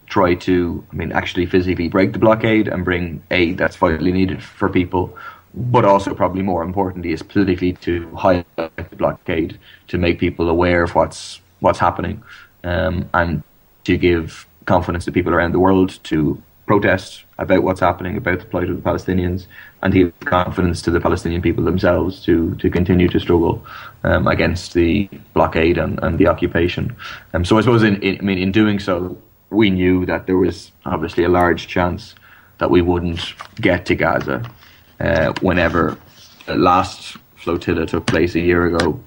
try to, I mean, actually physically break the blockade and bring aid that's vitally needed for people, but also probably more importantly is politically to highlight the blockade to make people aware of what's what's happening um, and to give confidence to people around the world to protest about what's happening, about the plight of the Palestinians, and give confidence to the Palestinian people themselves to, to continue to struggle um, against the blockade and, and the occupation. Um, so I suppose in, in, I mean in doing so, we knew that there was obviously a large chance that we wouldn't get to Gaza uh, whenever the last flotilla took place a year ago.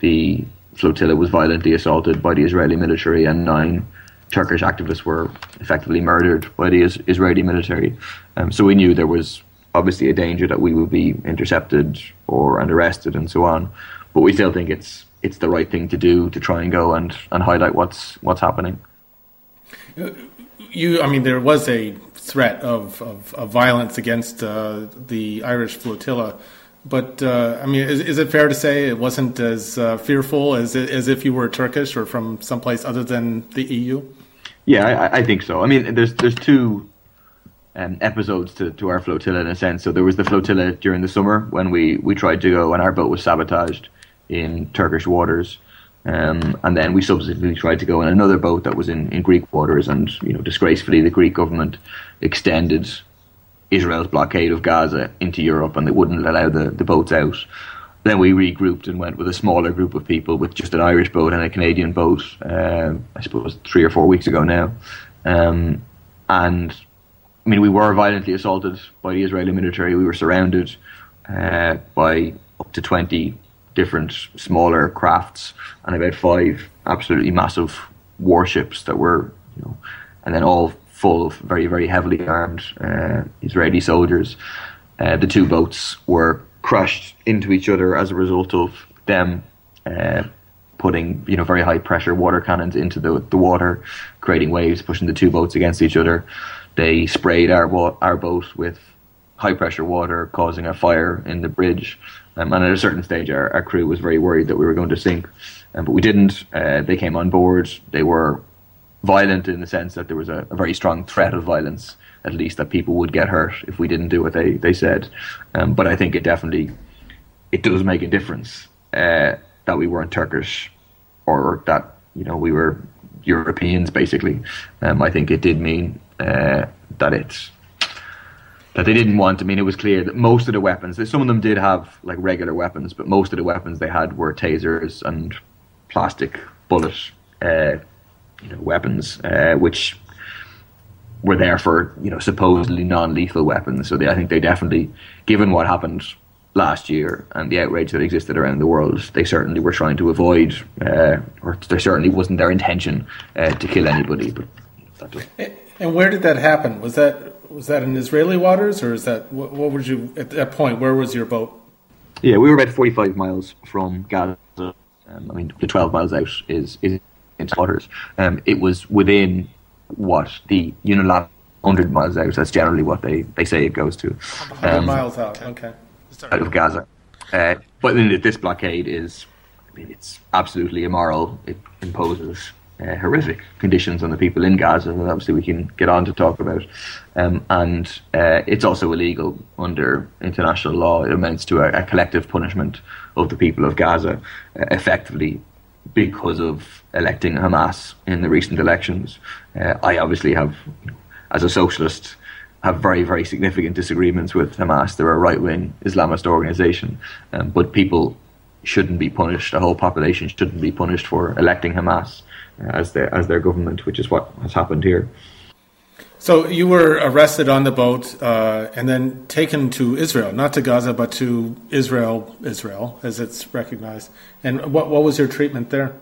The flotilla was violently assaulted by the Israeli military and nine Turkish activists were effectively murdered by the Israeli military. Um, so we knew there was obviously a danger that we would be intercepted or and arrested and so on. But we still think it's it's the right thing to do to try and go and, and highlight what's what's happening. You, I mean, there was a threat of, of, of violence against uh, the Irish flotilla. But uh, I mean, is, is, it fair to say it wasn't as uh, fearful as as if you were Turkish or from someplace other than the EU? Yeah, I, I think so. I mean, there's there's two um, episodes to, to our flotilla in a sense. So there was the flotilla during the summer when we, we tried to go and our boat was sabotaged in Turkish waters. Um, and then we subsequently tried to go in another boat that was in, in Greek waters, and you know, disgracefully, the Greek government extended Israel's blockade of Gaza into Europe, and they wouldn't allow the, the boats out. Then we regrouped and went with a smaller group of people with just an Irish boat and a Canadian boat. Uh, I suppose three or four weeks ago now, um, and I mean we were violently assaulted by the Israeli military. We were surrounded uh, by up to twenty different smaller crafts and about five absolutely massive warships that were, you know, and then all full of very very heavily armed uh, Israeli soldiers. Uh, the two boats were crashed into each other as a result of them uh, putting you know very high pressure water cannons into the the water, creating waves, pushing the two boats against each other. They sprayed our our boat with high pressure water, causing a fire in the bridge. Um, and at a certain stage, our, our, crew was very worried that we were going to sink, um, but we didn't. Uh, they came on board. They were violent in the sense that there was a, a very strong threat of violence at least that people would get hurt if we didn't do what they they said. Um, but I think it definitely it does make a difference uh, that we weren't Turkish or that you know we were Europeans basically. Um, I think it did mean uh, that it that they didn't want. I mean, it was clear that most of the weapons, some of them did have like regular weapons, but most of the weapons they had were tasers and plastic bullet, uh, you know, weapons, uh, which were there for you know supposedly non-lethal weapons. So they, I think they definitely, given what happened last year and the outrage that existed around the world, they certainly were trying to avoid, uh, or there certainly wasn't their intention uh, to kill anybody. But and where did that happen? Was that was that in Israeli waters, or is that what, what was you at that point? Where was your boat? Yeah, we were about forty-five miles from Gaza. Um, I mean, the twelve miles out is is into waters. Um, it was within what the unilateral hundred miles out. That's generally what they, they say it goes to. Hundred um, miles out. Okay. Out of Gaza, uh, but then this blockade is, I mean, it's absolutely immoral. It imposes uh, horrific conditions on the people in Gaza that obviously we can get on to talk about. Um, and uh, it's also illegal under international law. It amounts to a, a collective punishment of the people of Gaza, uh, effectively because of electing Hamas in the recent elections. Uh, I obviously have, as a socialist, have very, very significant disagreements with Hamas. They're a right wing Islamist organization, um, but people shouldn't be punished. The whole population shouldn't be punished for electing Hamas as their as their government, which is what has happened here. So you were arrested on the boat uh, and then taken to Israel, not to Gaza, but to Israel, Israel as it's recognized. And what what was your treatment there?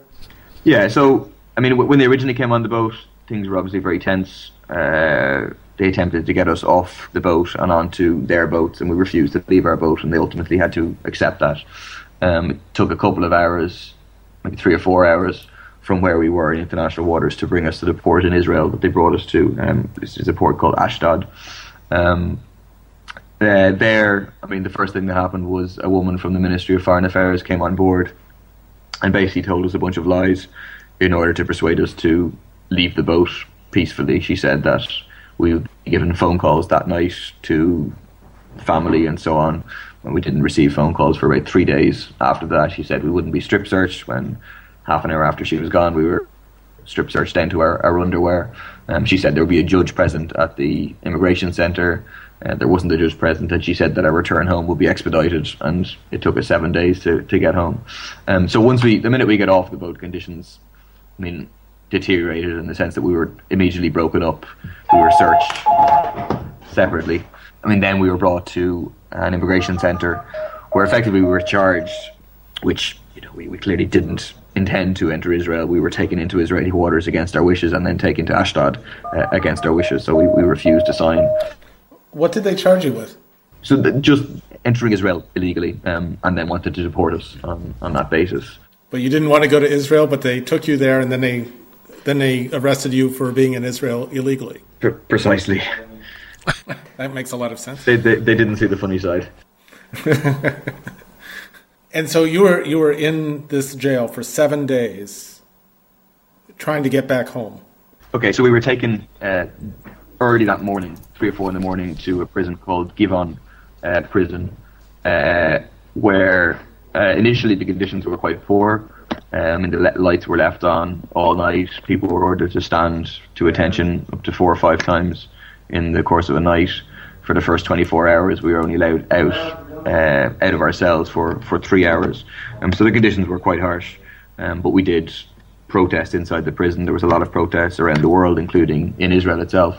Yeah, so I mean, when they originally came on the boat, things were obviously very tense. Uh, they attempted to get us off the boat and onto their boats, and we refused to leave our boat, and they ultimately had to accept that. Um, it took a couple of hours, maybe three or four hours, from where we were in international waters to bring us to the port in Israel that they brought us to. Um, this is a port called Ashdod. Um, uh, there, I mean, the first thing that happened was a woman from the Ministry of Foreign Affairs came on board and basically told us a bunch of lies in order to persuade us to leave the boat peacefully. She said that we would be given phone calls that night to family and so on. And we didn't receive phone calls for about three days after that. She said we wouldn't be strip searched when half an hour after she was gone, we were strip searched down to our, our underwear. Um, she said there would be a judge present at the immigration centre. Uh, there wasn't a judge present, and she said that our return home would be expedited, and it took us seven days to, to get home. Um, so once we, the minute we get off the boat, conditions, I mean, deteriorated in the sense that we were immediately broken up. We were searched separately. I mean, then we were brought to an immigration centre where effectively we were charged, which you know we, we clearly didn't intend to enter Israel, we were taken into Israeli waters against our wishes and then taken to Ashdod uh, against our wishes. So we, we refused to sign. What did they charge you with? So just entering Israel illegally um, and then wanted to deport us on, on that basis. But you didn't want to go to Israel, but they took you there and then they then they arrested you for being in Israel illegally. precisely. that makes a lot of sense. They, they, they didn't see the funny side. And so you were you were in this jail for seven days, trying to get back home. Okay, so we were taken uh, early that morning, three or four in the morning, to a prison called Givon uh, Prison, uh, where uh, initially the conditions were quite poor. Um, and the lights were left on all night. People were ordered to stand to attention up to four or five times in the course of a night. For the first 24 hours, we were only allowed out uh, out of our cells for, for three hours. Um, so the conditions were quite harsh, um, but we did protest inside the prison. There was a lot of protests around the world, including in Israel itself.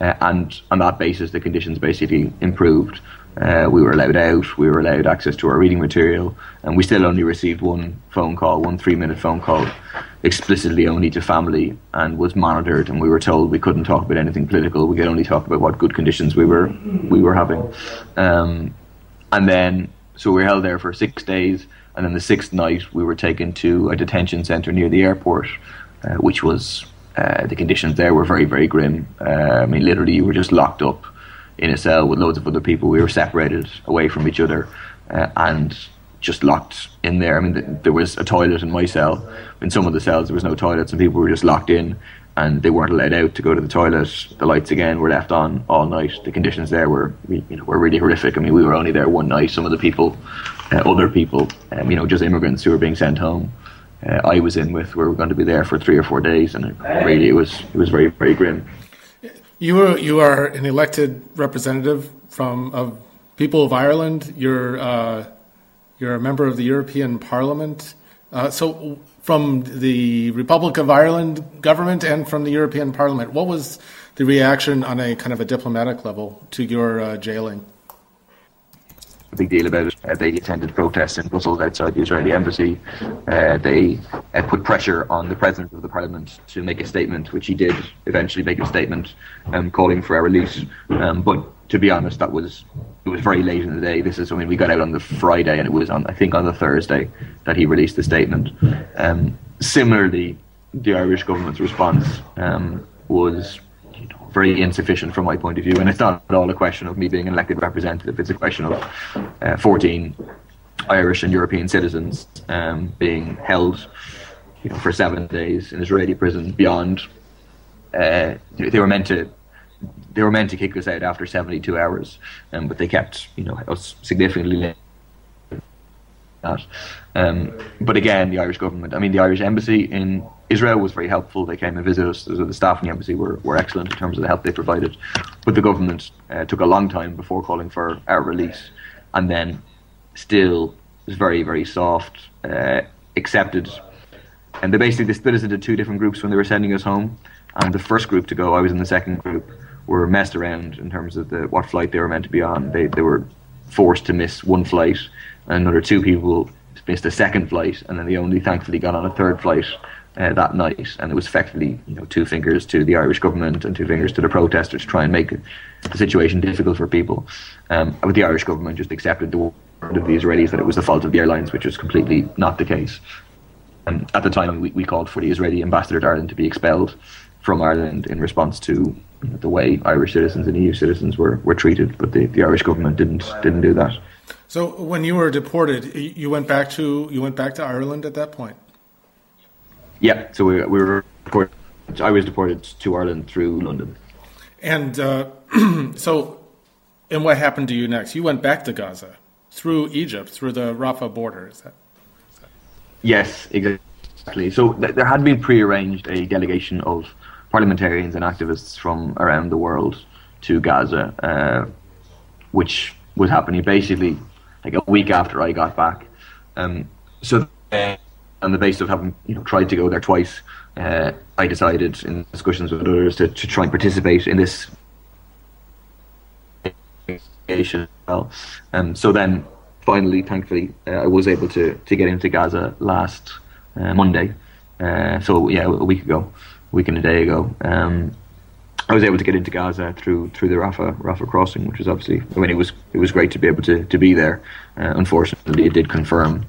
Uh, and on that basis, the conditions basically improved. Uh, we were allowed out, we were allowed access to our reading material, and we still only received one phone call, one three minute phone call, explicitly only to family, and was monitored. And we were told we couldn't talk about anything political. We could only talk about what good conditions we were we were having. Um, and then, so we were held there for six days. And then the sixth night, we were taken to a detention centre near the airport, uh, which was, uh, the conditions there were very, very grim. Uh, I mean, literally, you were just locked up in a cell with loads of other people. We were separated away from each other uh, and just locked in there. I mean, th- there was a toilet in my cell. In some of the cells, there was no toilets, and people were just locked in and they weren't allowed out to go to the toilet. The lights again were left on all night. The conditions there were you know were really horrific. I mean, we were only there one night. Some of the people, uh, other people, um, you know, just immigrants who were being sent home. Uh, I was in with. We were going to be there for three or four days, and it, really, it was it was very very grim. You were you are an elected representative from of people of Ireland. You're uh, you're a member of the European Parliament. Uh, so from the Republic of Ireland government and from the European Parliament. What was the reaction on a kind of a diplomatic level to your uh, jailing? a big deal about it. Uh, they attended protests in Brussels outside the Israeli embassy. Uh, they uh, put pressure on the president of the parliament to make a statement, which he did eventually make a statement um, calling for our release. Um, but to be honest, that was it was very late in the day. This is mean we got out on the Friday, and it was on I think on the Thursday that he released the statement. Um, similarly, the Irish government's response um, was very insufficient from my point of view. And it's not at all a question of me being an elected representative. It's a question of uh, 14 Irish and European citizens um, being held you know, for seven days in Israeli prison beyond. Uh, they were meant to. They were meant to kick us out after 72 hours, um, but they kept, you know, us significantly that. Um, but again, the Irish government, I mean, the Irish embassy in Israel was very helpful. They came and visited us. The staff in the embassy were, were excellent in terms of the help they provided. But the government uh, took a long time before calling for our release, and then still was very, very soft, uh, accepted. And they basically they split us into two different groups when they were sending us home. And the first group to go, I was in the second group, were messed around in terms of the what flight they were meant to be on. They they were forced to miss one flight, and another two people missed a second flight, and then they only thankfully got on a third flight uh, that night, and it was effectively you know two fingers to the Irish government and two fingers to the protesters to try and make the situation difficult for people. Um, but the Irish government just accepted the word of the Israelis that it was the fault of the airlines, which was completely not the case. And at the time, we, we called for the Israeli ambassador to Ireland to be expelled from Ireland in response to the way Irish citizens and EU citizens were, were treated, but the, the Irish government didn't didn't do that. So when you were deported, you went back to you went back to Ireland at that point. Yeah, so we, we were deported. I was deported to Ireland through London. And uh, so, and what happened to you next? You went back to Gaza through Egypt, through the Rafah border. Is that? Is that... Yes, exactly. So th- there had been pre-arranged a delegation of parliamentarians and activists from around the world to Gaza, uh, which was happening basically like a week after I got back. Um, so. On the basis of having you know tried to go there twice, uh, I decided in discussions with others to, to try and participate in this. Well, um, so then finally, thankfully, uh, I was able to to get into Gaza last uh, Monday. Uh, so yeah, a week ago, week and a day ago. Um, I was able to get into Gaza through through the Rafah Rafah crossing, which was obviously I mean it was it was great to be able to, to be there. Uh, unfortunately, it did confirm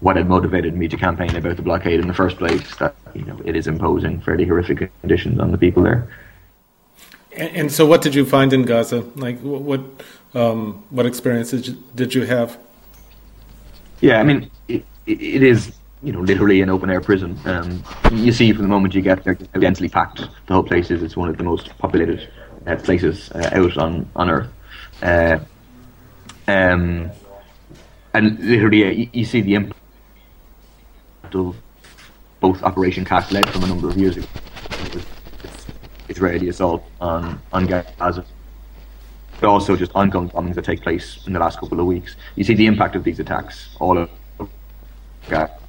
what had motivated me to campaign about the blockade in the first place. That you know it is imposing fairly horrific conditions on the people there. And, and so, what did you find in Gaza? Like, what um, what experiences did you have? Yeah, I mean, it, it is you know literally an open air prison. Um, you see from the moment you get there, how densely packed the whole place is. It's one of the most populated uh, places uh, out on on earth. Uh, um, and literally, you, you see the impact of both Operation Cast Lead from a number of years ago. Israeli assault on, on Gaza. But also just ongoing bombings that take place in the last couple of weeks. You see the impact of these attacks all of Gaza.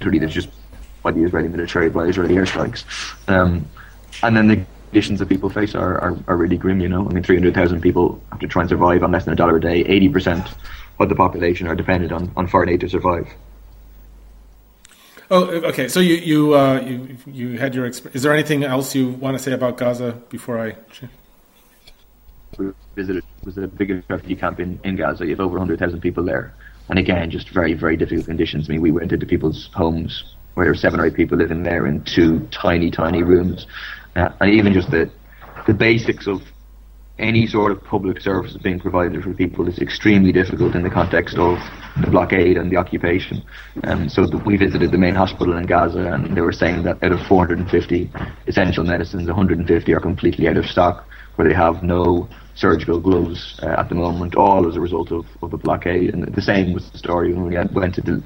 Literally, that's just by the Israeli military, by Israeli airstrikes. Um, and then the conditions that people face are, are, are really grim, you know. I mean, 300,000 people have to try and survive on less than a dollar a day. 80% of the population are dependent on, on foreign aid to survive. Oh, okay. So you you uh, you you had your. Exp- Is there anything else you want to say about Gaza before I? We visited was the biggest refugee camp in, in Gaza. You have over hundred thousand people there, and again, just very very difficult conditions. I mean, we went into people's homes where there were seven or eight people living there in two tiny tiny rooms, uh, and even just the the basics of any sort of public services being provided for people is extremely difficult in the context of the blockade and the occupation. Um, so the, we visited the main hospital in Gaza, and they were saying that out of 450 essential medicines, 150 are completely out of stock, where they have no surgical gloves uh, at the moment, all as a result of, of the blockade. And the same was the story when we went to, the,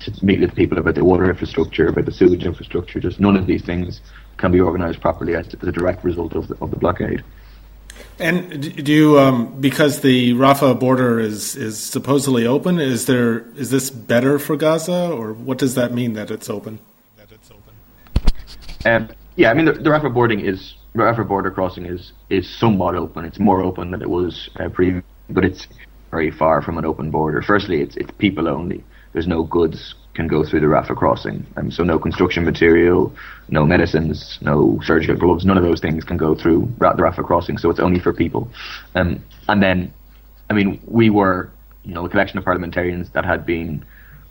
to meet with people about the water infrastructure, about the sewage infrastructure. Just none of these things can be organised properly as, as a direct result of the, of the blockade. And do you, um, because the Rafah border is is supposedly open, is there is this better for Gaza, or what does that mean that it's open? That it's open. Um, yeah, I mean the, the Rafah boarding is Rafah border crossing is is somewhat open. It's more open than it was uh, pre, but it's very far from an open border. Firstly, it's it's people only. There's no goods can go through the Rafah crossing, um, so no construction material, no medicines, no surgical gloves, none of those things can go through the Rafah crossing. So it's only for people. Um, and then, I mean, we were you know a collection of parliamentarians that had been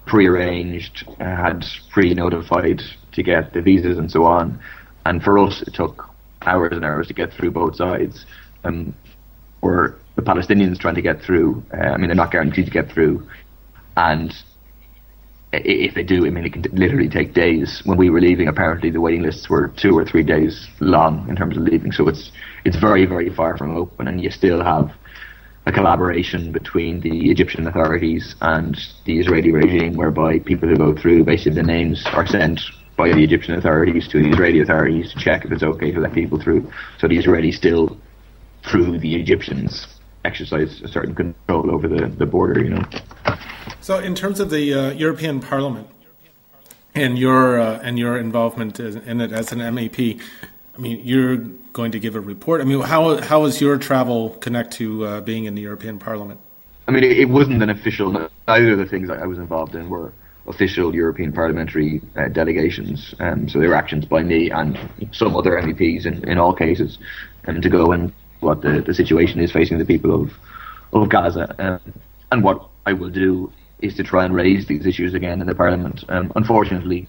pre-arranged, uh, had pre-notified to get the visas and so on. And for us, it took hours and hours to get through both sides. Um, or the Palestinians trying to get through. Uh, I mean, they're not guaranteed to get through, and if they do, I mean, it can literally take days. When we were leaving, apparently the waiting lists were two or three days long in terms of leaving. So it's it's very very far from open, and you still have a collaboration between the Egyptian authorities and the Israeli regime, whereby people who go through, basically the names are sent by the Egyptian authorities to the Israeli authorities to check if it's okay to let people through. So the Israelis still, through the Egyptians, exercise a certain control over the, the border, you know. So, in terms of the uh, European Parliament and your uh, and your involvement in it as an MEP, I mean, you're going to give a report. I mean, how how is your travel connect to uh, being in the European Parliament? I mean, it, it wasn't an official. Neither of the things I was involved in were official European parliamentary uh, delegations. Um, so they were actions by me and some other MEPs in, in all cases, um, to go and what the, the situation is facing the people of of Gaza. Um, and what I will do is to try and raise these issues again in the Parliament. Um, unfortunately,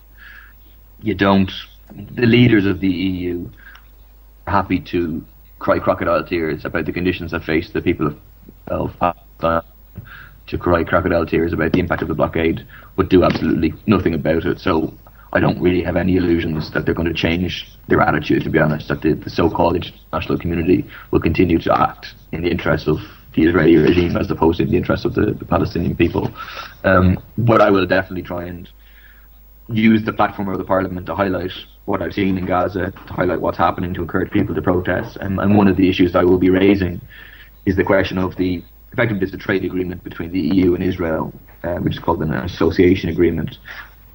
you don't. The leaders of the EU are happy to cry crocodile tears about the conditions that face the people of, of Palestine to cry crocodile tears about the impact of the blockade, but do absolutely nothing about it. So I don't really have any illusions that they're going to change their attitude, to be honest, that the, the so-called international community will continue to act in the interest of the Israeli regime as opposed to in the interest of the, the Palestinian people. Um, but I will definitely try and use the platform of the parliament to highlight what I've seen in Gaza, to highlight what's happening, to encourage people to protest. and one of the issues I will be raising is the question of the effectively there's a trade agreement between the EU and Israel, uh, which is called an association agreement,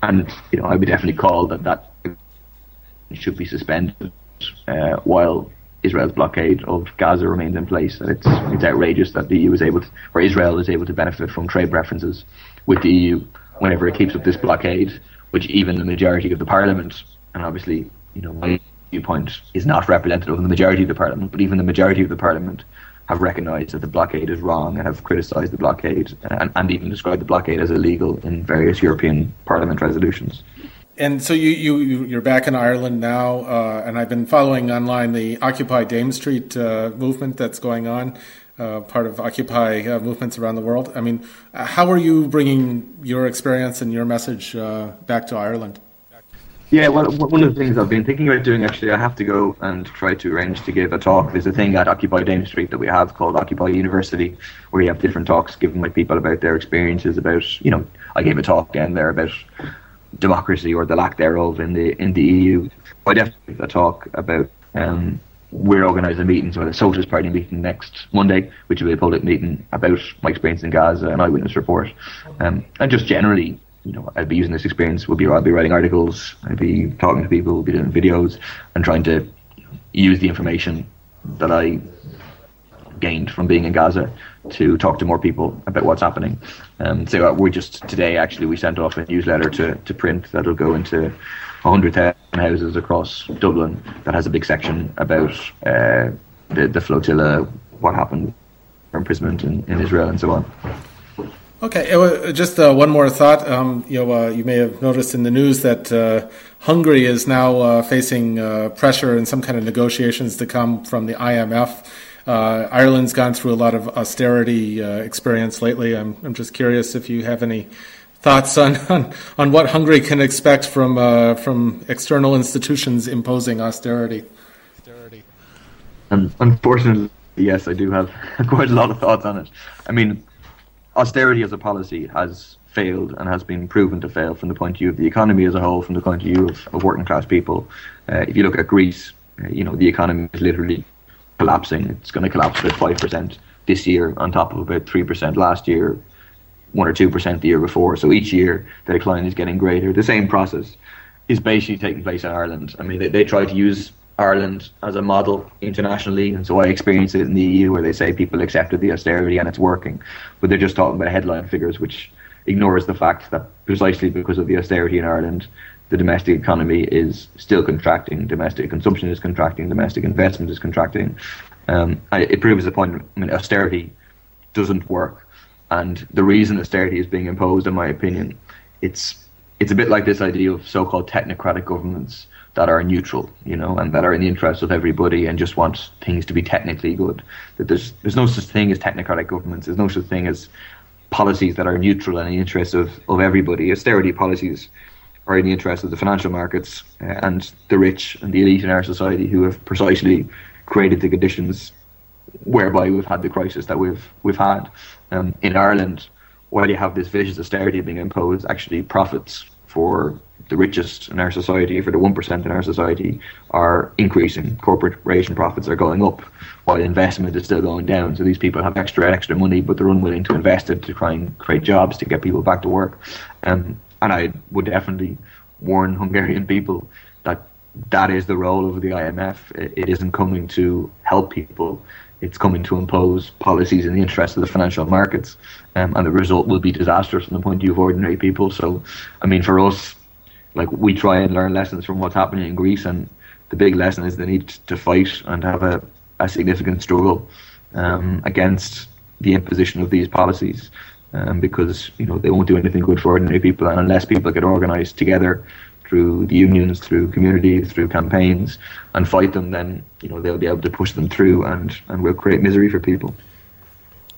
and you know I would definitely call that that should be suspended uh, while Israel's blockade of Gaza remains in place. And it's it's outrageous that the EU is able to, or Israel is able to benefit from trade preferences with the EU whenever it keeps up this blockade, which even the majority of the parliament, and obviously you know my viewpoint is not representative of the majority of the parliament, but even the majority of the parliament have recognised that the blockade is wrong and have criticised the blockade and, and even described the blockade as illegal in various European Parliament resolutions. And so you, you you're back in Ireland now, uh, and I've been following online the Occupy Dame Street uh, movement that's going on, uh, part of Occupy uh, movements around the world. I mean, how are you bringing your experience and your message uh, back to Ireland? Yeah, well, one of the things I've been thinking about doing actually, I have to go and try to arrange to give a talk. There's a thing at Occupy Dame Street that we have called Occupy University, where you have different talks given by people about their experiences. About, you know, I gave a talk again there about democracy or the lack thereof in the in the EU. I definitely give a talk about. Um, we're organising a meeting, so a Socialist Party meeting next Monday, which will be a public meeting about my experience in Gaza and eyewitness report, um, and just generally you know, I'd be using this experience. We'll be, I'll be writing articles. I'd be talking to people. We'll be doing videos and trying to use the information that I gained from being in Gaza to talk to more people about what's happening. Um, so uh, we just today actually we sent off a newsletter to, to print that'll go into 100,000 houses across Dublin that has a big section about uh, the, the flotilla, what happened, imprisonment in, in Israel, and so on. Okay, uh, just uh, one more thought. Um, you know, uh, you may have noticed in the news that uh, Hungary is now uh, facing uh, pressure and some kind of negotiations to come from the IMF. Ireland's gone through a lot of austerity experience lately. I'm, I'm just curious if you have any thoughts on, on, on what Hungary can expect from from external institutions imposing austerity. Austerity. Um, unfortunately, yes, I do have quite a lot of thoughts on it. I mean austerity as a policy has failed and has been proven to fail from the point of view of the economy as a whole, from the point of view of, of working class people. Uh, if you look at Greece, uh, you know the economy is literally collapsing. It's going to collapse about five percent this year, on top of about three percent last year, one or two percent the year before. So each year the decline is getting greater. The same process is basically taking place in Ireland. I mean, they, they try to use Ireland as a model internationally, and so I experience it in the EU where they say people accepted the austerity and it's working, but they're just talking about headline figures, which ignores the fact that precisely because of the austerity in Ireland, the domestic economy is still contracting, domestic consumption is contracting, domestic investment is contracting. Um, it proves the point. I mean, austerity doesn't work, and the reason austerity is being imposed, in my opinion, it's it's a bit like this idea of so-called technocratic governments that are neutral, you know, and that are in the interest of everybody and just want things to be technically good. That there's there's no such thing as technocratic governments. There's no such thing as policies that are neutral and in the interest of, of everybody. Austerity policies are in the interest of the financial markets and the rich and the elite in our society who have precisely created the conditions whereby we've had the crisis that we've we've had. Um, in Ireland, while you have this vicious austerity being imposed, actually profits for the richest in our society, for the 1% in our society, are increasing. corporate Corporation profits are going up while investment is still going down. So these people have extra extra money, but they're unwilling to invest it to try and create jobs to get people back to work. Um, and I would definitely warn Hungarian people that that is the role of the IMF. It, isn't coming to help people. It's coming to impose policies in the interest of the financial markets, um, and the result will be disastrous from the point of view of ordinary people. So, I mean, for us, like we try and learn lessons from what's happening in Greece, and the big lesson is the need to fight and have a, a significant struggle um, against the imposition of these policies, um, because you know they won't do anything good for ordinary people, and unless people get organised together through the unions, through communities, through campaigns, and fight them, then you know they'll be able to push them through, and and will create misery for people.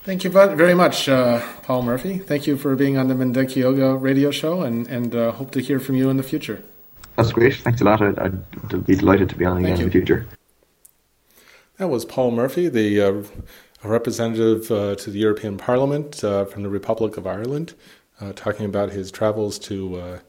Thank you very much, uh, Paul Murphy. Thank you for being on the Mindenki Joga radio show, and, and uh, hope to hear from you in the future. That's great. Thanks a lot. I'd, I'd be delighted to be on again in the future. That was Paul Murphy, the uh, representative uh, to the European Parliament uh, from the Republic of Ireland, uh, talking about his travels to,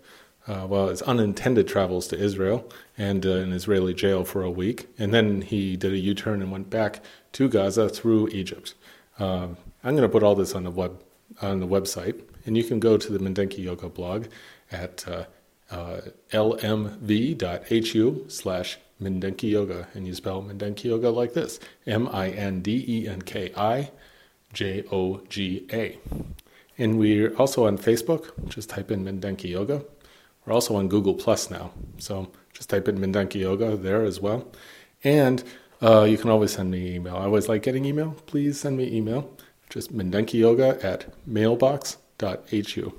well, his unintended travels to Israel and an Israeli jail for a week. And then he did a U turn and went back to Gaza through Egypt. Um, I'm going to put all this on the web on the website, and you can go to the Mindenki Joga blog at uh, uh, lmv.hu slash Mindenki Joga, and you spell Mindenki Joga like this: M-I-N-D-E-N-K-I-J-O-G-A. And we're also on Facebook. Just type in Mindenki Joga. We're also on Google Plus now, so just type in Mindenki Joga there as well. And uh, you can always send me email. I always like getting email. Please send me email. Just mindenkijoga at mailbox.hu.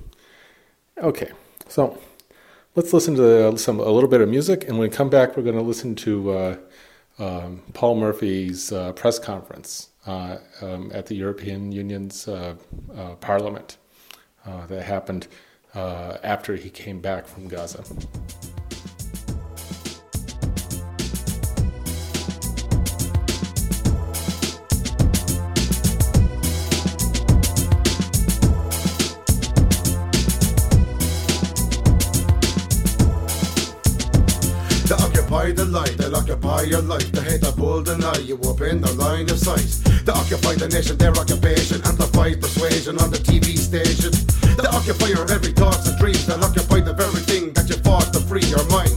Okay, so let's listen to some a little bit of music, and when we come back, we're going to listen to uh, um, Paul Murphy's uh, press conference uh, um, at the European Union's uh, uh, Parliament that happened after he came back from Gaza. The light, they'll occupy your life. They hate to pull deny you up in the line of sight. They occupy the nation, their occupation, amplify persuasion on the TV station. They occupy of every thoughts and dreams, they'll occupy the very thing that you fought to free your mind.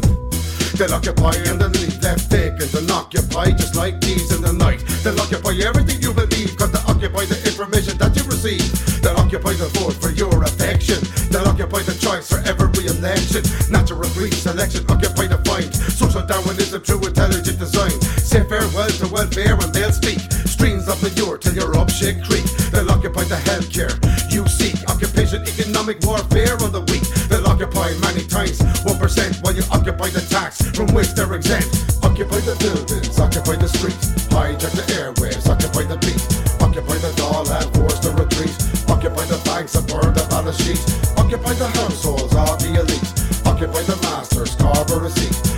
They'll occupy and then leave left vacant and occupy just like thieves in the night. They'll occupy everything you believe, cause they occupy the information that you receive. They'll occupy the vote for your affection. They'll occupy the choice for every election. Natural pre-selection, occupy the fight. Social Darwinism, true intelligent design. Say farewell to welfare and they'll speak. Streams of manure till you're up shit creek. They'll occupy the healthcare you seek. Occupation, economic warfare on the weak. They'll occupy many times 1% while you occupy the tax from which they're exempt. Occupy the buildings, occupy the streets. Hijack the airwaves, occupy the beat. Occupy the doll and force the retreat. Occupy the banks and burn the balance sheets. Occupy the households of the elite. Occupy the masters, carve a receipt.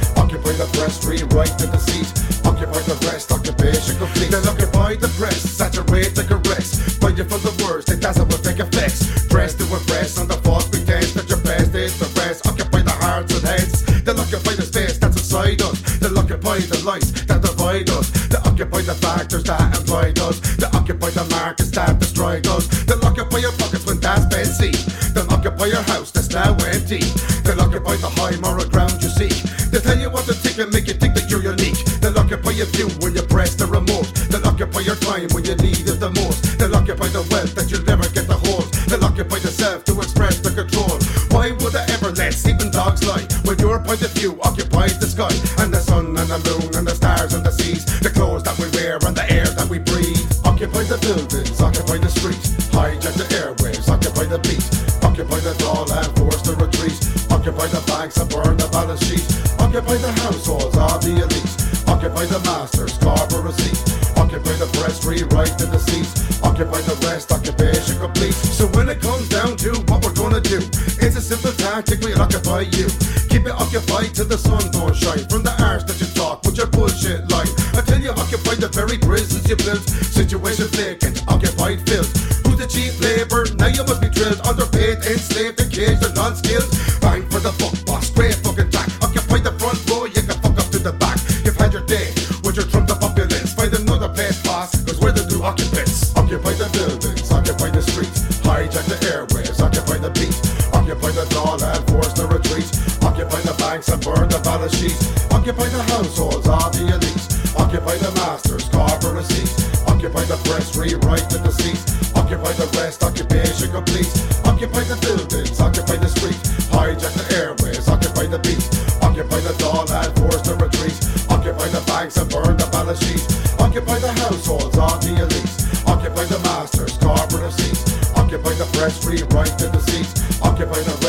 Occupy the press, rewrite the deceit. Occupy the rest, occupation complete. Then occupy the press, saturate the caress. Find you for the words, they dazzle with fake effects. Dress to impress on the false pretense that your best is the rest. Occupy the hearts and heads. They'll occupy the space that's inside us. They'll occupy the lights that divide us. They occupy the factors that employ us. They occupy the markets that destroy us. They'll occupy your pockets when that's been seen. They'll occupy your house that's now empty. They'll occupy the high moral ground you seek. And make you think that you're unique. They'll you when you press the remote. They'll occupy your time when you need it the most. They'll occupy the wealth that you'll never get the hold. They'll occupy the self to express the control. Why would I ever let sleeping dogs lie when your point of view occupies the sky and the sun and the moon and the stars and the seas, the clothes that we wear and the air that we breathe? Occupy the buildings, occupy the streets, hijack the airwaves, occupy the beat, occupy the tall and force the retreat, occupy the banks and burn the balance sheets. occupy the households of the elites, occupy the masters, a receipt, occupy the press, rewrite the deceased, occupy the rest, occupation complete. So when it comes down to what we're gonna do, it's a simple tactic, we'll occupy you. Keep it occupied till the sun don't shine from the arse that you talk with your bullshit line. Until you occupy the very prisons you built. Situation vacant, occupied filled. Who's the cheap labor? Now you must be drilled, underpaid, enslaved, engaged, and non-skilled. Sheets, occupy the households of the elites, occupy the masters, a receipt, occupy the press, rewrite the deceased, occupy the rest, occupation complete, occupy the buildings, occupy the street, hijack the airwaves, occupy the beat, occupy the dawn and force the retreat, occupy the banks and burn the balance sheets, occupy the households of the elites, occupy the masters, a receipt, occupy the press, rewrite the deceased, occupy the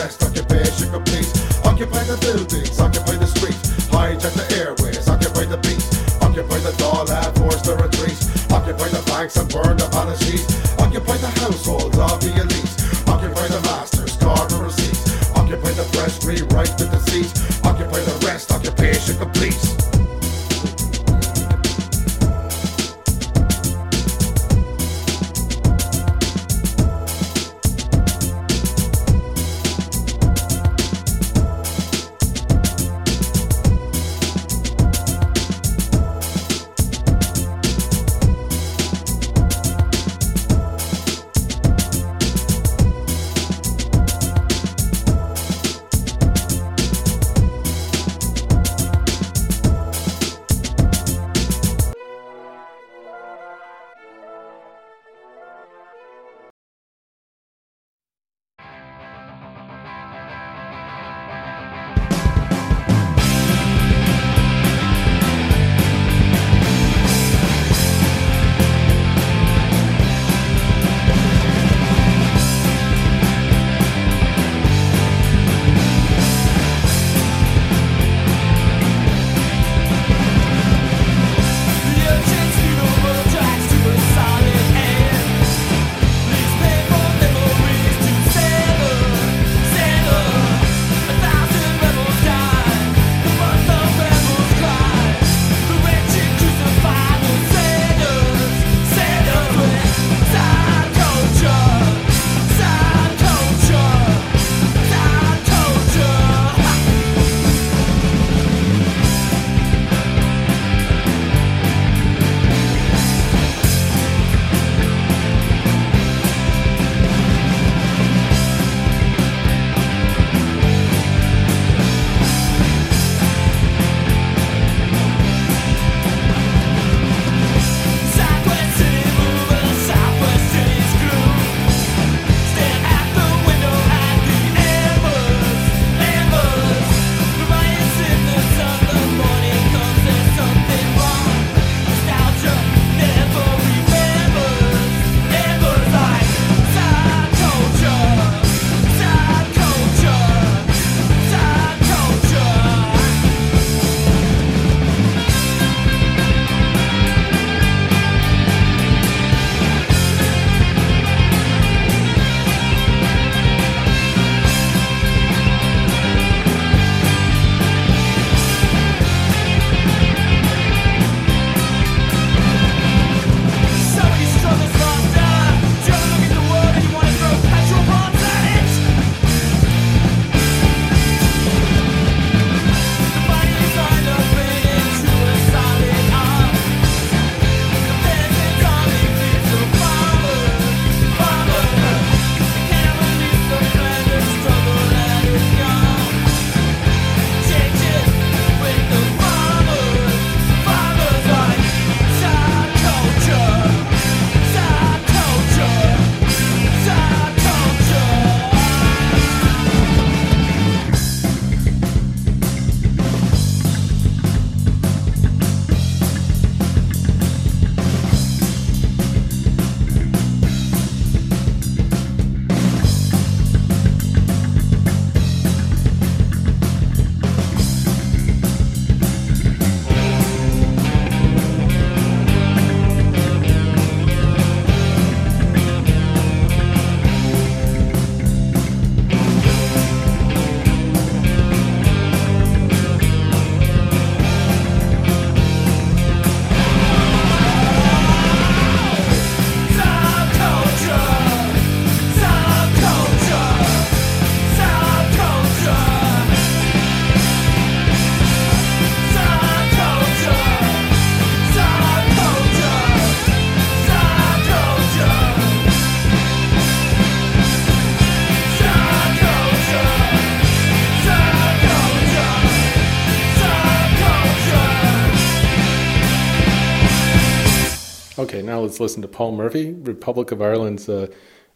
Okay, now let's listen to Paul Murphy, Republic of Ireland's uh,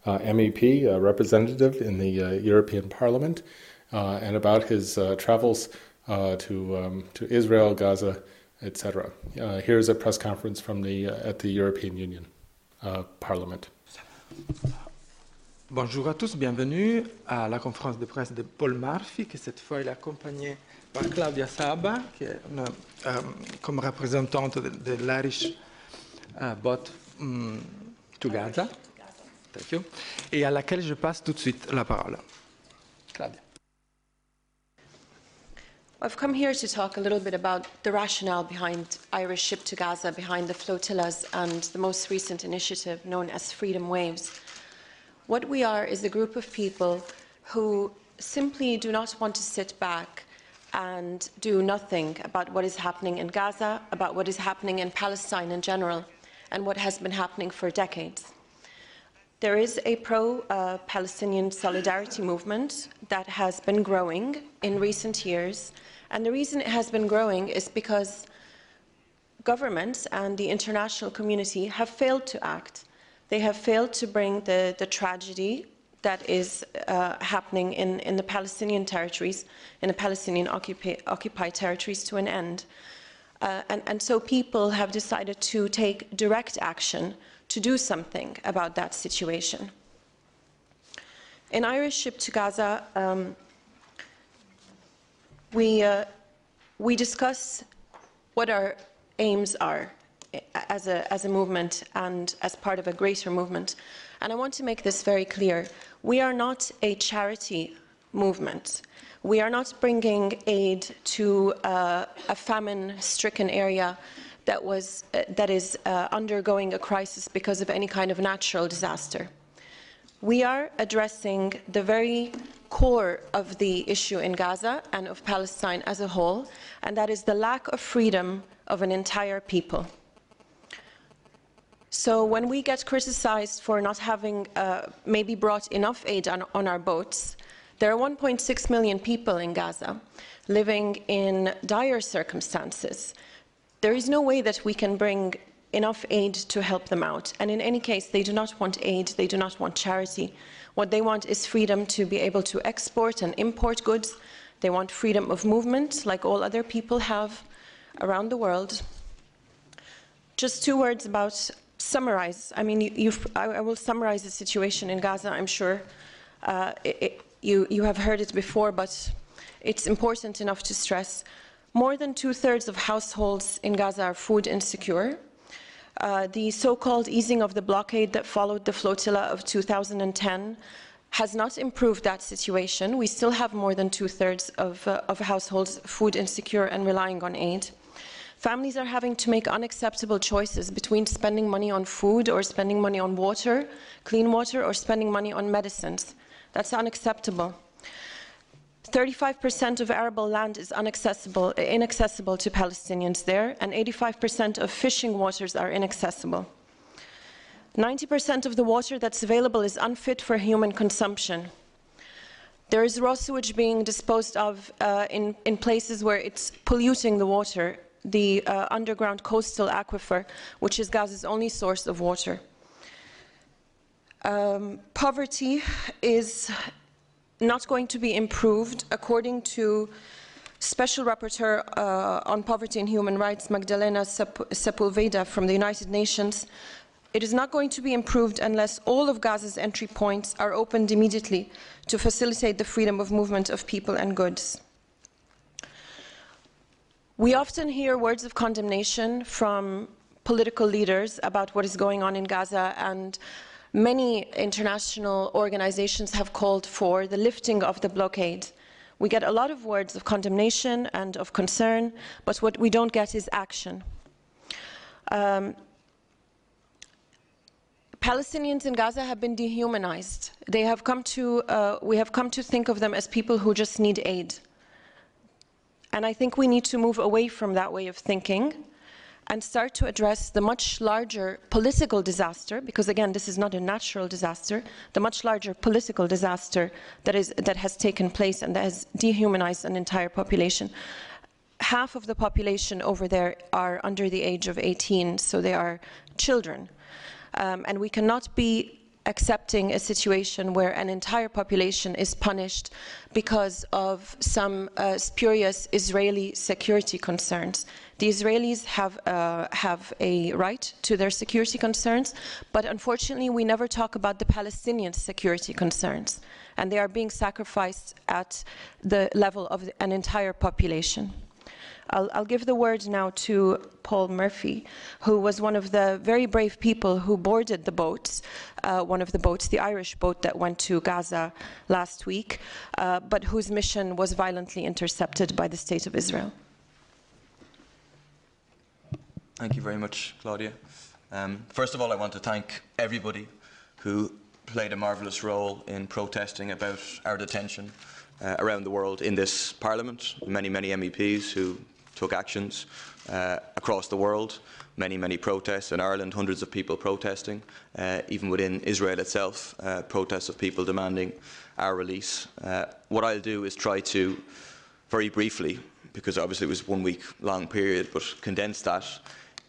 uh, MEP, uh, representative in the uh, European Parliament, uh, and about his uh, travels to um, to Israel, Gaza, etc. here's a press conference from the at the European Union Parliament. Bonjour à tous, bienvenue à la conférence de presse de Paul Murphy, qui cette fois est accompagné par Claudia Saba, qui est une, comme représentante de, de l'Irish uh, bot um, to Gaza. Thank you. Et à laquelle je passe tout de suite la parole. Claudia. I've come here to talk a little bit about the rationale behind Irish Ship to Gaza, behind the flotillas, and the most recent initiative known as Freedom Waves. What we are is a group of people who simply do not want to sit back and do nothing about what is happening in Gaza, about what is happening in Palestine in general and what has been happening for decades. There is a pro uh, solidarity movement that has been growing in recent years, and the reason it has been growing is because governments and the international community have failed to act. They have failed to bring the, the tragedy that is uh, happening in, in the Palestinian territories, in the Palestinian occupi- occupied territories, to an end. Uh, and, and, so people have decided to take direct action to do something about that situation. In Irish Ship to Gaza, um, we, uh, we discuss what our aims are as a, as a movement and as part of a greater movement. And I want to make this very clear. We are not a charity movement. We are not bringing aid to uh, a famine stricken area that, was, uh, that is uh, undergoing a crisis because of any kind of natural disaster. We are addressing the very core of the issue in Gaza and of Palestine as a whole, and that is the lack of freedom of an entire people. So when we get criticized for not having uh, maybe brought enough aid on, on our boats, there are 1.6 million people in Gaza living in dire circumstances. There is no way that we can bring enough aid to help them out. And in any case, they do not want aid, they do not want charity. What they want is freedom to be able to export and import goods. They want freedom of movement, like all other people have around the world. Just two words about summarize. I mean, I, I, will summarize the situation in Gaza, I'm sure. Uh, it, you, you have heard it before, but it's important enough to stress. More than two thirds of households in Gaza are food insecure. Uh, the so called easing of the blockade that followed the flotilla of 2010 has not improved that situation. We still have more than two thirds of, uh, of households food insecure and relying on aid. Families are having to make unacceptable choices between spending money on food or spending money on water, clean water, or spending money on medicines. That's unacceptable. 35% of arable land is inaccessible, inaccessible to Palestinians there, and 85% of fishing waters are inaccessible. 90% of the water that's available is unfit for human consumption. There is raw sewage being disposed of uh, in, in places where it's polluting the water, the uh, underground coastal aquifer, which is Gaza's only source of water. Um, poverty is not going to be improved according to Special Rapporteur uh, on Poverty and Human Rights Magdalena Sepulveda from the United Nations. It is not going to be improved unless all of Gaza's entry points are opened immediately to facilitate the freedom of movement of people and goods. We often hear words of condemnation from political leaders about what is going on in Gaza and Many international organizations have called for the lifting of the blockade. We get a lot of words of condemnation and of concern, but what we don't get is action. Um, Palestinians in Gaza have been dehumanized. They have come to, uh, we have come to think of them as people who just need aid. And I think we need to move away from that way of thinking and start to address the much larger political disaster, because again, this is not a natural disaster, the much larger political disaster that, is, that has taken place and that has dehumanized an entire population. half of the population over there are under the age of 18, so they are children. Um, and we cannot be accepting a situation where an entire population is punished because of some uh, spurious Israeli security concerns. The Israelis have, uh, have a right to their security concerns, but unfortunately, we never talk about the Palestinian security concerns, and they are being sacrificed at the level of an entire population. I'll, I'll, give the word now to Paul Murphy, who was one of the very brave people who boarded the boats, uh, one of the boats, the Irish boat that went to Gaza last week, uh, but whose mission was violently intercepted by the State of Israel. Thank you very much, Claudia. Um, first of all, I want to thank everybody who played a marvellous role in protesting about our detention uh, around the world in this Parliament. Many, many MEPs who took actions uh, across the world. Many, many protests in Ireland, hundreds of people protesting, uh, even within Israel itself, uh, protests of people demanding our release. Uh, what I'll do is try to, very briefly, because obviously it was one week long period, but condense that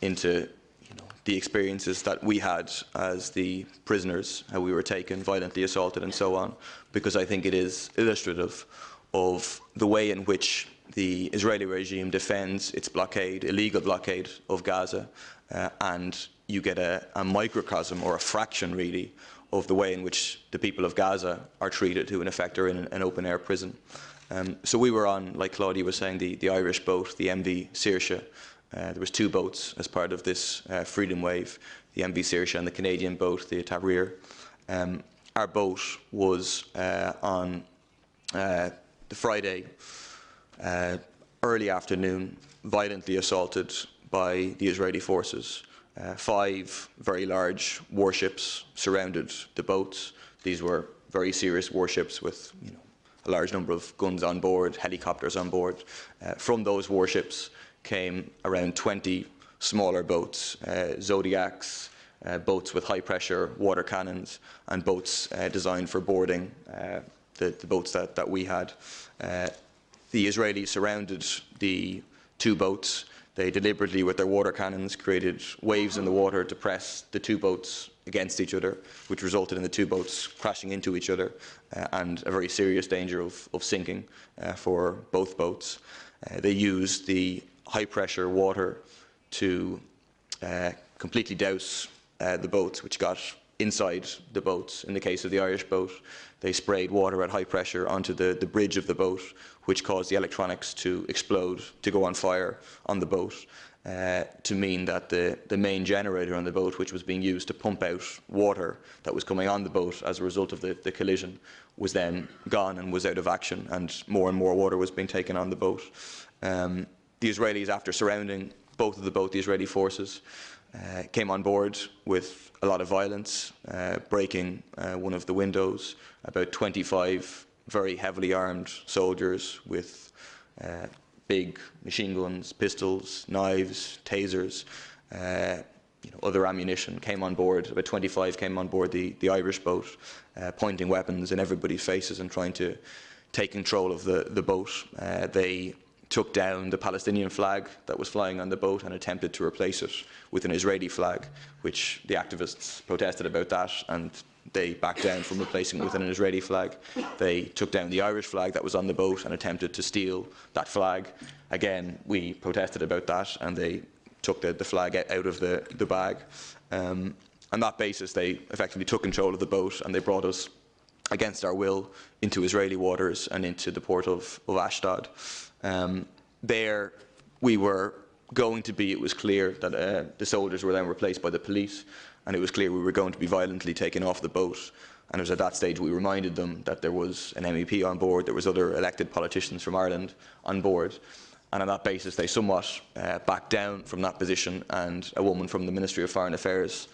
into you know, the experiences that we had as the prisoners, how we were taken, violently assaulted, and so on, because I think it is illustrative of the way in which the Israeli regime defends its blockade, illegal blockade of Gaza, uh, and you get a, a, microcosm or a fraction, really, of the way in which the people of Gaza are treated, who in effect are in an, an open air prison. Um, so we were on, like Claudia was saying, the, the Irish boat, the MV Saoirse. Uh, there was two boats as part of this uh, freedom wave, the MV Saoirse and the Canadian boat, the Tahrir. Um, our boat was uh, on uh, the Friday uh, early afternoon, violently assaulted by the Israeli forces. Uh, five very large warships surrounded the boats. These were very serious warships with you know, a large number of guns on board, helicopters on board. Uh, from those warships came around 20 smaller boats, uh, Zodiacs, uh, boats with high pressure water cannons, and boats uh, designed for boarding, the, the, boats that, that we had. The Israelis surrounded the two boats. They deliberately, with their water cannons, created waves in the water to press the two boats against each other, which resulted in the two boats crashing into each other uh, and a very serious danger of, of sinking uh, for both boats. Uh, they used the high pressure water to uh, completely douse uh, the boats, which got inside the boats. In the case of the Irish boat, they sprayed water at high pressure onto the, the bridge of the boat, which caused the electronics to explode, to go on fire on the boat, uh, to mean that the, the main generator on the boat, which was being used to pump out water that was coming on the boat as a result of the, the collision, was then gone and was out of action, and more and more water was being taken on the boat. Um, the Israelis, after surrounding both of the boat, the Israeli forces, uh, came on board with a lot of violence, uh, breaking uh, one of the windows. About 25 very heavily armed soldiers with uh, big machine guns, pistols, knives, tasers, uh, you know, other ammunition came on board. About 25 came on board the, the Irish boat, uh, pointing weapons in everybody's faces and trying to take control of the, the boat. they took down the Palestinian flag that was flying on the boat and attempted to replace it with an Israeli flag, which the activists protested about that and they backed down from replacing it with an Israeli flag. They took down the Irish flag that was on the boat and attempted to steal that flag. Again, we protested about that and they took the, the flag out of the, the bag. Um, on that basis, they effectively took control of the boat and they brought us against our will into Israeli waters and into the port of, of Ashdod. Um, there, we were going to be, it was clear that uh, the soldiers were then replaced by the police, and it was clear we were going to be violently taken off the boat. And it was at that stage we reminded them that there was an MEP on board, there was other elected politicians from Ireland on board. And on that basis, they somewhat uh, backed down from that position, and a woman from the Ministry of Foreign Affairs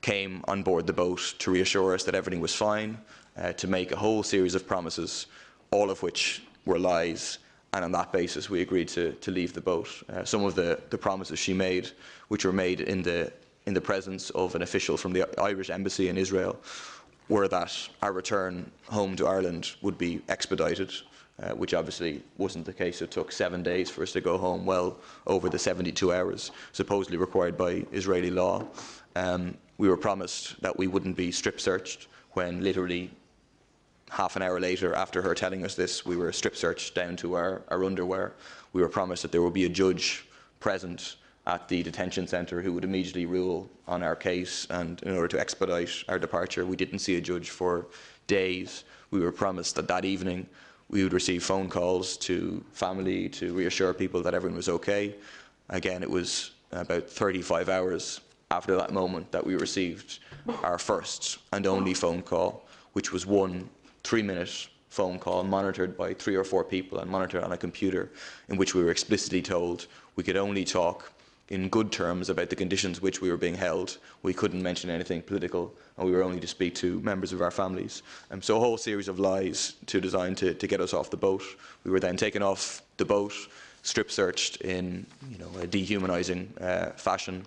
came on board the boat to reassure us that everything was fine, uh, to make a whole series of promises, all of which were lies and on that basis we agreed to, to leave the boat. Uh, some of the, the promises she made, which were made in the, in the presence of an official from the Irish embassy in Israel, were that our return home to Ireland would be expedited, uh, which obviously wasn't the case. It took seven days for us to go home, well over the 72 hours supposedly required by Israeli law. Um, we were promised that we wouldn't be strip searched when literally half an hour later, after her telling us this, we were strip searched down to our, our underwear. We were promised that there would be a judge present at the detention centre who would immediately rule on our case. And in order to expedite our departure, we didn't see a judge for days. We were promised that that evening we would receive phone calls to family to reassure people that everyone was okay. Again, it was about 35 hours after that moment that we received our first and only phone call, which was one three minute phone call monitored by three or four people and monitored on a computer, in which we were explicitly told we could only talk in good terms about the conditions which we were being held. We couldn't mention anything political, and we were only to speak to members of our families. Um, so a whole series of lies to design to, to get us off the boat. We were then taken off the boat, strip searched in you know, a dehumanising uh, fashion,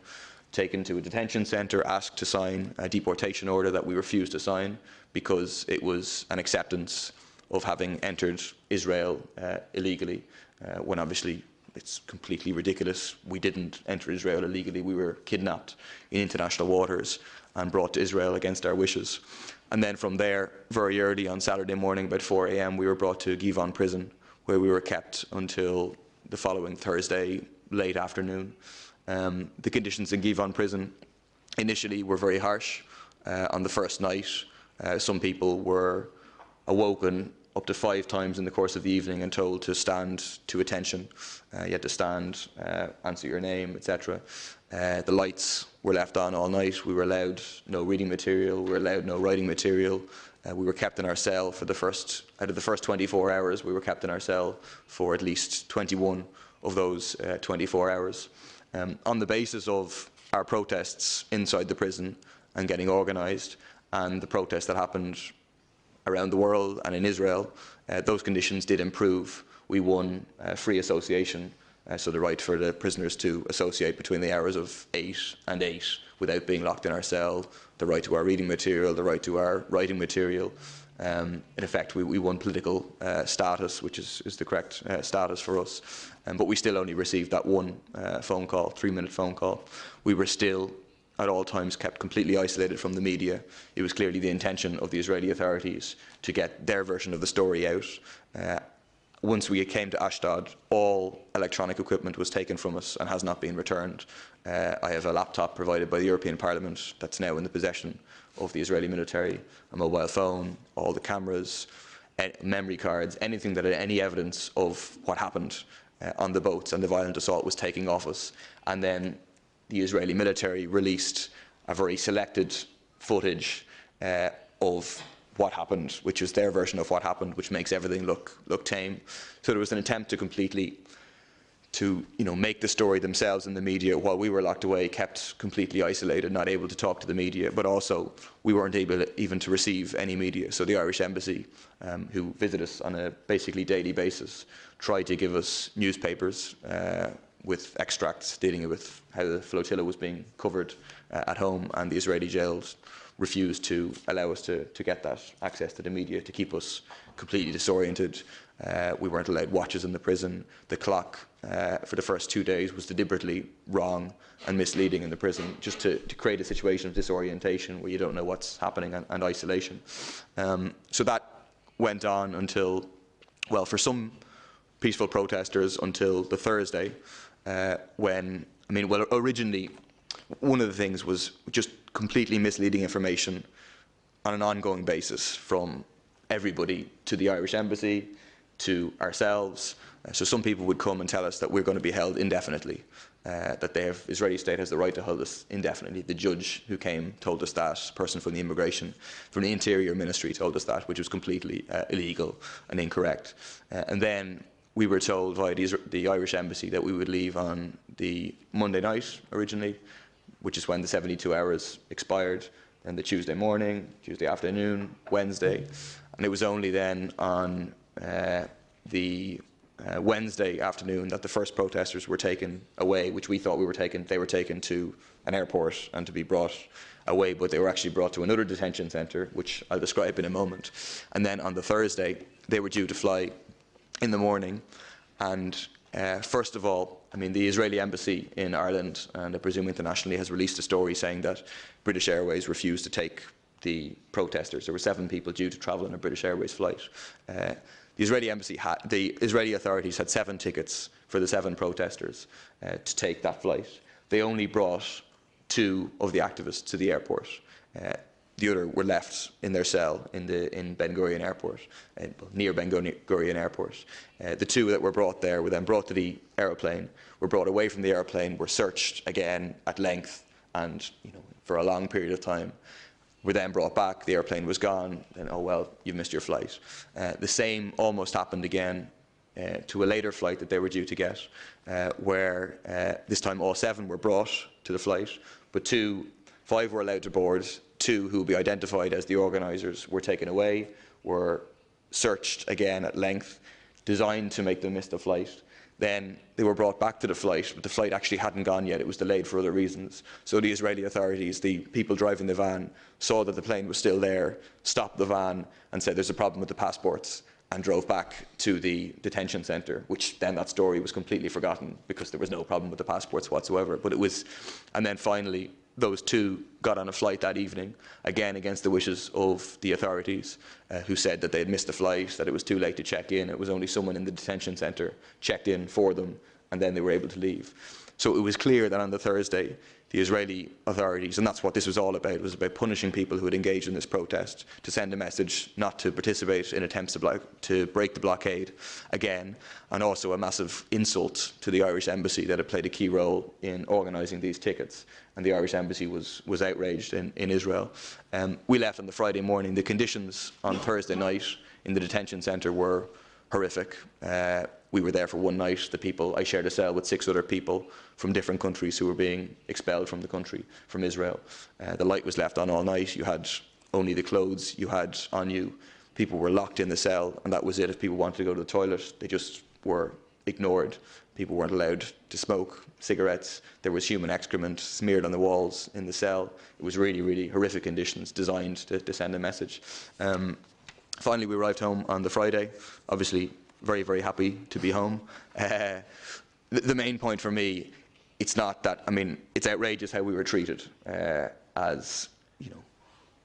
taken to a detention centre, asked to sign a deportation order that we refused to sign because it was an acceptance of having entered Israel uh, illegally, uh, when obviously it's completely ridiculous. We didn't enter Israel illegally. We were kidnapped in international waters and brought to Israel against our wishes. And then from there, very early on Saturday morning, about 4 a.m., we were brought to Givon prison, where we were kept until the following Thursday, late afternoon. Um, the conditions in Givon prison initially were very harsh. Uh, on the first night, uh, some people were awoken up to five times in the course of the evening and told to stand to attention. Uh, you had to stand, uh, answer your name, etc. Uh, the lights were left on all night. We were allowed no reading material. We were allowed no writing material. Uh, we were kept in our cell for the first, out of the first 24 hours, we were kept in our cell for at least 21 of those uh, 24 hours. Um, on the basis of our protests inside the prison and getting organised, and the protests that happened around the world and in Israel, uh, those conditions did improve. We won uh, free association, uh, so the right for the prisoners to associate between the hours of 8 and 8 without being locked in our cell, the right to our reading material, the right to our writing material. Um, in effect, we, we won political uh, status, which is, is the correct uh, status for us. Um, but we still only received that one phone call, three minute phone call. We were still at all times kept completely isolated from the media. It was clearly the intention of the Israeli authorities to get their version of the story out. Uh, once we came to Ashdod, all electronic equipment was taken from us and has not been returned. Uh, I have a laptop provided by the European Parliament that's now in the possession of the Israeli military, a mobile phone, all the cameras, memory cards, anything that had any evidence of what happened uh, on the boats and the violent assault was taken off us. And then the Israeli military released a very selected footage uh, of what happened, which is their version of what happened, which makes everything look look tame. So there was an attempt to completely to you know make the story themselves in the media while we were locked away, kept completely isolated, not able to talk to the media, but also we weren't able even to receive any media. So the Irish embassy, um, who visit us on a basically daily basis, tried to give us newspapers. Uh, with extracts dealing with how the flotilla was being covered uh, at home, and the Israeli jails refused to allow us to, to get that access to the media to keep us completely disoriented. Uh, we weren't allowed watches in the prison. The clock uh, for the first two days was deliberately wrong and misleading in the prison, just to, to create a situation of disorientation where you don't know what's happening and, and isolation. Um, so that went on until, well, for some peaceful protesters, until the Thursday uh, when, I mean, well, originally, one of the things was just completely misleading information on an ongoing basis from everybody to the Irish Embassy, to ourselves. Uh, so some people would come and tell us that we're going to be held indefinitely, uh, that the Israeli state has the right to hold us indefinitely. The judge who came told us that, person from the immigration, from the Interior Ministry told us that, which was completely uh, illegal and incorrect. Uh, and then we were told via the, the, Irish embassy that we would leave on the Monday night originally, which is when the 72 hours expired, and the Tuesday morning, Tuesday afternoon, Wednesday, and it was only then on uh, the uh, Wednesday afternoon that the first protesters were taken away, which we thought we were taken. They were taken to an airport and to be brought away, but they were actually brought to another detention centre, which I'll describe in a moment. And then on the Thursday, they were due to fly in the morning. And uh, first of all, I mean, the Israeli embassy in Ireland, and I presume internationally, has released a story saying that British Airways refused to take the protesters. There were seven people due to travel on a British Airways flight. Uh, the Israeli embassy, had, the Israeli authorities had seven tickets for the seven protesters uh, to take that flight. They only brought two of the activists to the airport. The other were left in their cell in, the, in Ben Gurion Airport, uh, near Ben Gurion Airport. Uh, the two that were brought there were then brought to the aeroplane, were brought away from the aeroplane, were searched again at length and you know, for a long period of time. Were then brought back, the airplane was gone, and oh well, you've missed your flight. Uh, the same almost happened again to a later flight that they were due to get, where this time all seven were brought to the flight, but two, five were allowed to board, two who will be identified as the organisers were taken away, were searched again at length, designed to make them miss the flight. Then they were brought back to the flight, but the flight actually hadn't gone yet. It was delayed for other reasons. So the Israeli authorities, the people driving the van, saw that the plane was still there, stopped the van, and said there's a problem with the passports, and drove back to the detention centre, which then that story was completely forgotten because there was no problem with the passports whatsoever. But it was, and then finally, those two got on a flight that evening, again against the wishes of the authorities, uh, who said that they had missed the flight, that it was too late to check in. It was only someone in the detention centre checked in for them, and then they were able to leave. So it was clear that on the Thursday, the Israeli authorities, and that's what this was all about, was about punishing people who had engaged in this protest, to send a message not to participate in attempts to, to break the blockade again, and also a massive insult to the Irish embassy that had played a key role in organising these tickets. And the Irish embassy was, was outraged in, in Israel. Um, we left on the Friday morning. The conditions on Thursday night in the detention centre were horrific. Uh, we were there for one night. The people I shared a cell with six other people from different countries who were being expelled from the country, from Israel. Uh, the light was left on all night. You had only the clothes you had on you. People were locked in the cell, and that was it. If people wanted to go to the toilet, they just were ignored. People weren't allowed to smoke cigarettes. There was human excrement smeared on the walls in the cell. It was really, really horrific conditions designed to, to send a message. Um, finally, we arrived home on the Friday. Obviously, very, very happy to be home. Uh, the, the, main point for me, it's not that, I mean, it's outrageous how we were treated uh, as, you know,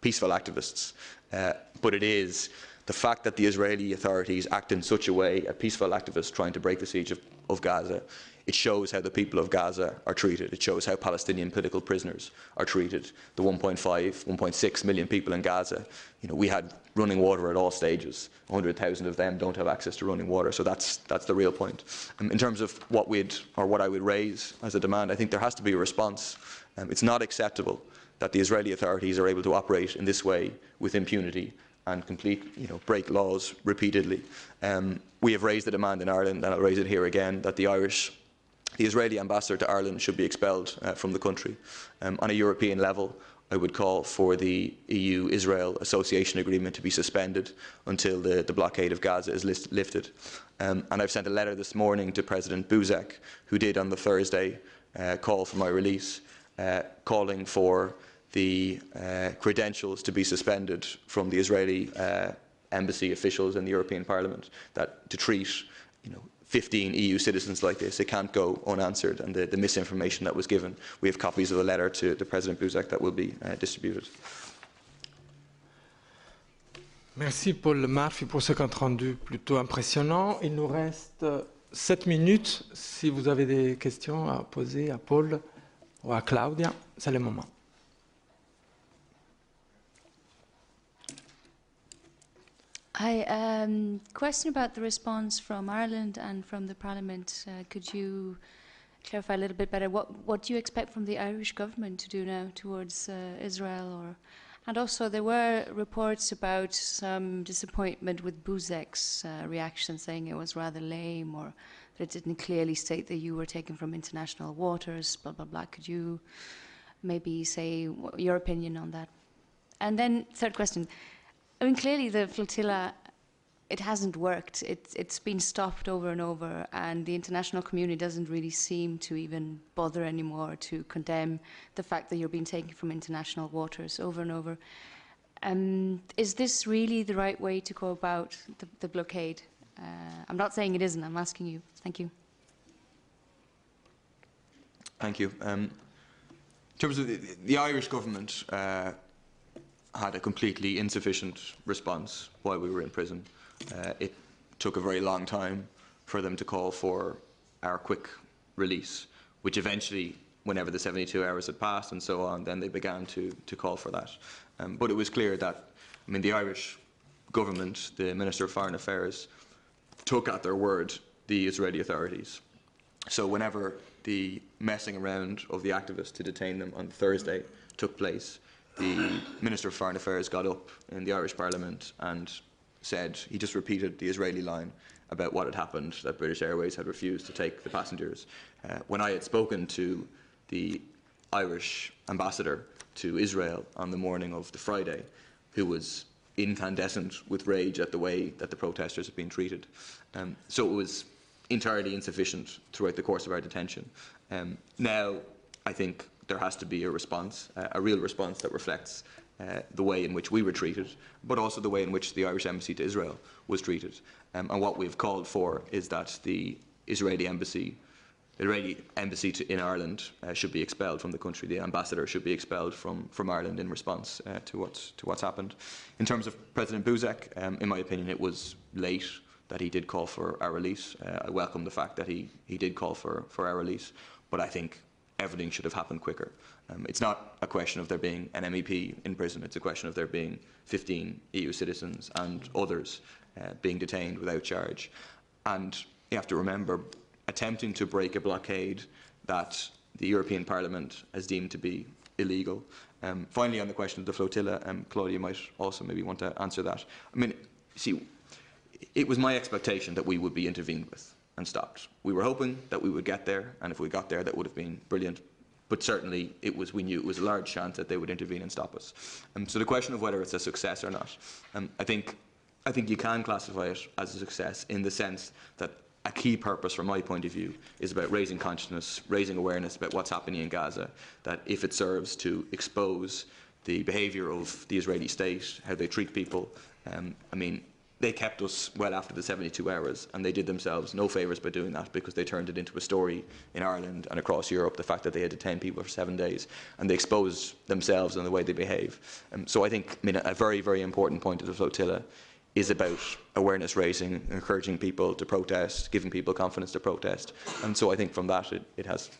peaceful activists. Uh, but it is the fact that the Israeli authorities act in such a way, a peaceful activist trying to break the siege of, of Gaza, it shows how the people of Gaza are treated. It shows how Palestinian political prisoners are treated. The 1.5, 1.6 million people in Gaza, you know, we had running water at all stages. 100,000 of them don't have access to running water, so that's that's the real point. Um, in terms of what we'd or what I would raise as a demand, I think there has to be a response. Um, it's not acceptable that the Israeli authorities are able to operate in this way with impunity and complete, you know, break laws repeatedly. Um, we have raised the demand in Ireland, and I'll raise it here again, that the Irish the Israeli ambassador to Ireland should be expelled uh, from the country. Um, on a European level, I would call for the EU Israel Association Agreement to be suspended until the, the blockade of Gaza is list, lifted. Um, and I've sent a letter this morning to President Buzek, who did on the Thursday uh, call for my release, uh, calling for the uh, credentials to be suspended from the Israeli uh, embassy officials in the European Parliament, that to treat you know, 15 EU citizens like this. It can't go unanswered, and the, the misinformation that was given. We have copies of the letter to, to President Buzek that will be uh, distributed. Merci Paul Murphy pour ce compte rendu plutôt impressionnant. Il nous reste 7 minutes. Si vous avez des questions à poser à Paul ou à Claudia, c'est le moment. Hi. Um, question about the response from Ireland and from the Parliament. Uh, could you clarify a little bit better what what do you expect from the Irish government to do now towards uh, Israel? Or and also there were reports about some disappointment with Buzek's uh, reaction, saying it was rather lame or that it didn't clearly state that you were taken from international waters. Blah blah blah. Could you maybe say your opinion on that? And then third question I mean, clearly the flotilla it hasn't worked. It, it's been stopped over and over, and the international community doesn't really seem to even bother anymore to condemn the fact that you're being taken from international waters over and over. Um, is this really the right way to go about the, the blockade? Uh, I'm not saying it isn't, I'm asking you. Thank you. Thank you. Um, in terms of the, the Irish government, uh, had a completely insufficient response while we were in prison. Uh, it took a very long time for them to call for our quick release, which eventually, whenever the 72 hours had passed and so on, then they began to, to call for that. Um, but it was clear that, I mean, the Irish government, the Minister of Foreign Affairs, took at their word the Israeli authorities. So whenever the messing around of the activists to detain them on Thursday took place, the Minister of Foreign Affairs got up in the Irish Parliament and said, he just repeated the Israeli line about what had happened, that British Airways had refused to take the passengers. Uh, when I had spoken to the Irish ambassador to Israel on the morning of the Friday, who was incandescent with rage at the way that the protesters had been treated. Um, so it was entirely insufficient throughout the course of our detention. Um, now, I think there has to be a response, uh, a real response that reflects uh, the way in which we were treated, but also the way in which the Irish embassy to Israel was treated. Um, and what we've called for is that the Israeli embassy, the Israeli embassy to, in Ireland, uh, should be expelled from the country. The ambassador should be expelled from, from Ireland in response uh, to what's to what's happened. In terms of President Buzek, um, in my opinion, it was late that he did call for our release. Uh, I welcome the fact that he, he did call for, for our release, but I think everything should have happened quicker. Um, it's not a question of there being an MEP in prison, it's a question of there being 15 EU citizens and others uh, being detained without charge. And you have to remember, attempting to break a blockade that the European Parliament has deemed to be illegal. Um, finally, on the question of the flotilla, um, Claudia might also maybe want to answer that. I mean, see, it was my expectation that we would be intervened with and stopped. We were hoping that we would get there, and if we got there, that would have been brilliant. But certainly, it was, we knew it was a large chance that they would intervene and stop us. Um, so the question of whether it's a success or not, um, I think, I think you can classify it as a success in the sense that a key purpose, from my point of view, is about raising consciousness, raising awareness about what's happening in Gaza. That if it serves to expose the behaviour of the Israeli state, how they treat people, um, I mean, they kept us well after the 72 hours, and they did themselves no favours by doing that because they turned it into a story in Ireland and across Europe, the fact that they had detained people for seven days, and they exposed themselves and the way they behave. Um, so I think I mean, a very, very important point of the flotilla is about awareness raising, encouraging people to protest, giving people confidence to protest. And so I think from that it, it has